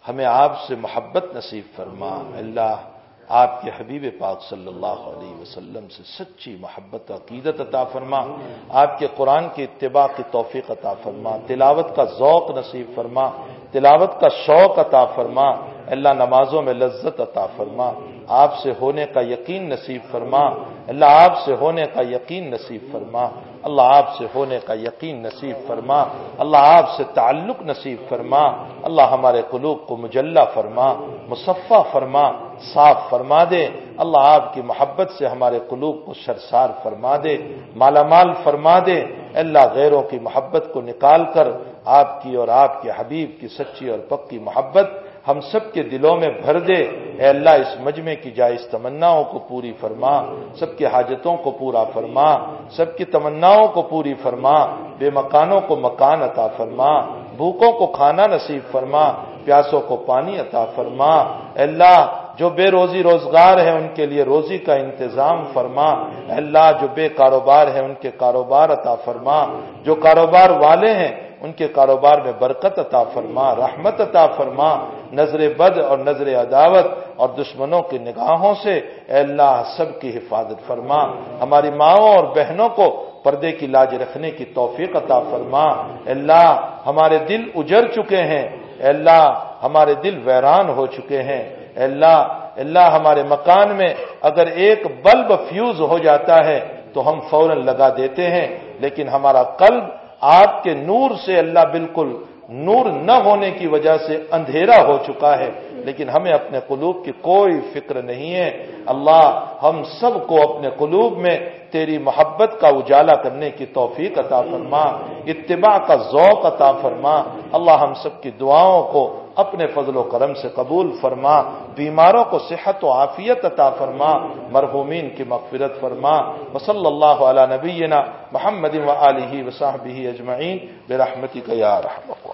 ہمیں آپ سے محبت نصیب فرما۔ اللہ، آپ کے حبیب پاک صلی اللہ علیہ وسلم سے سچی محبت عقیدت عطا فرما۔ آپ کے قرآن کی اتباع کی توفیق عطا فرما۔ تلاوت کا ذوق نصیب فرما۔ تلاوت کا شوق عطا فرما۔ اللہ، نمازوں میں لذت عطا فرما۔ آپ سے ہونے کا یقین نصیب فرما۔ اللہ آپ سے ہونے کا یقین نصیب فرما۔ اللہ آپ سے ہونے کا یقین نصیب فرما۔ اللہ آپ سے تعلق نصیب فرما۔ اللہ ہمارے قلوب کو مجلہ فرما، مصفہ فرما، صاف فرما دے۔ اللہ آپ کی محبت سے ہمارے قلوب کو شرسار فرما دے، مالا مال فرما دے۔ اللہ غیروں کی محبت کو نکال کر، آپ کی اور آپ کے حبیب کی سچی اور پکی محبت ہم سب کے دلوں میں بھر دے۔ اے اللہ، اس مجمع کی جائز تمناؤں کو پوری فرما۔ سب کی حاجتوں کو پورا فرما۔ سب کی تمناؤں کو پوری فرما۔ بے مکانوں کو مکان عطا فرما۔ بھوکوں کو کھانا نصیب فرما۔ پیاسوں کو پانی عطا فرما۔ اے اللہ، جو بے روزی روزگار ہے ان کے لیے روزی کا انتظام فرما۔ اللہ، جو بے کاروبار ہے ان کے کاروبار عطا فرما۔ جو کاروبار والے ہیں ان کے کاروبار میں برکت عطا فرما، رحمت عطا فرما، نظر بد اور نظر عداوت اور دشمنوں کی نگاہوں سے اے اللہ سب کی حفاظت فرما۔ ہماری ماؤں اور بہنوں کو پردے کی لاج رکھنے کی توفیق عطا فرما۔ اللہ ہمارے دل اجر چکے ہیں۔ اے اللہ ہمارے دل ویران ہو چکے ہیں۔ اے اللہ اللہ ہمارے مکان میں اگر ایک بلب فیوز ہو جاتا ہے تو ہم فوراً لگا دیتے ہیں، لیکن ہمارا قلب آپ کے نور سے اللہ بالکل نور نہ ہونے کی وجہ سے اندھیرا ہو چکا ہے۔ لیکن ہمیں اپنے قلوب کی کوئی فکر نہیں ہے۔ اللہ ہم سب کو اپنے قلوب میں تیری محبت کا اجالا کرنے کی توفیق عطا فرما، اتباع کا ذوق عطا فرما۔ اللہ ہم سب کی دعاؤں کو اپنے فضل و کرم سے قبول فرما، بیماروں کو صحت و عافیت عطا فرما، مرحومین کی مغفرت فرما۔ وصلی اللہ علی نبینا محمد و علیہ وصحبہ اجمعین، برحمتک یا رحمت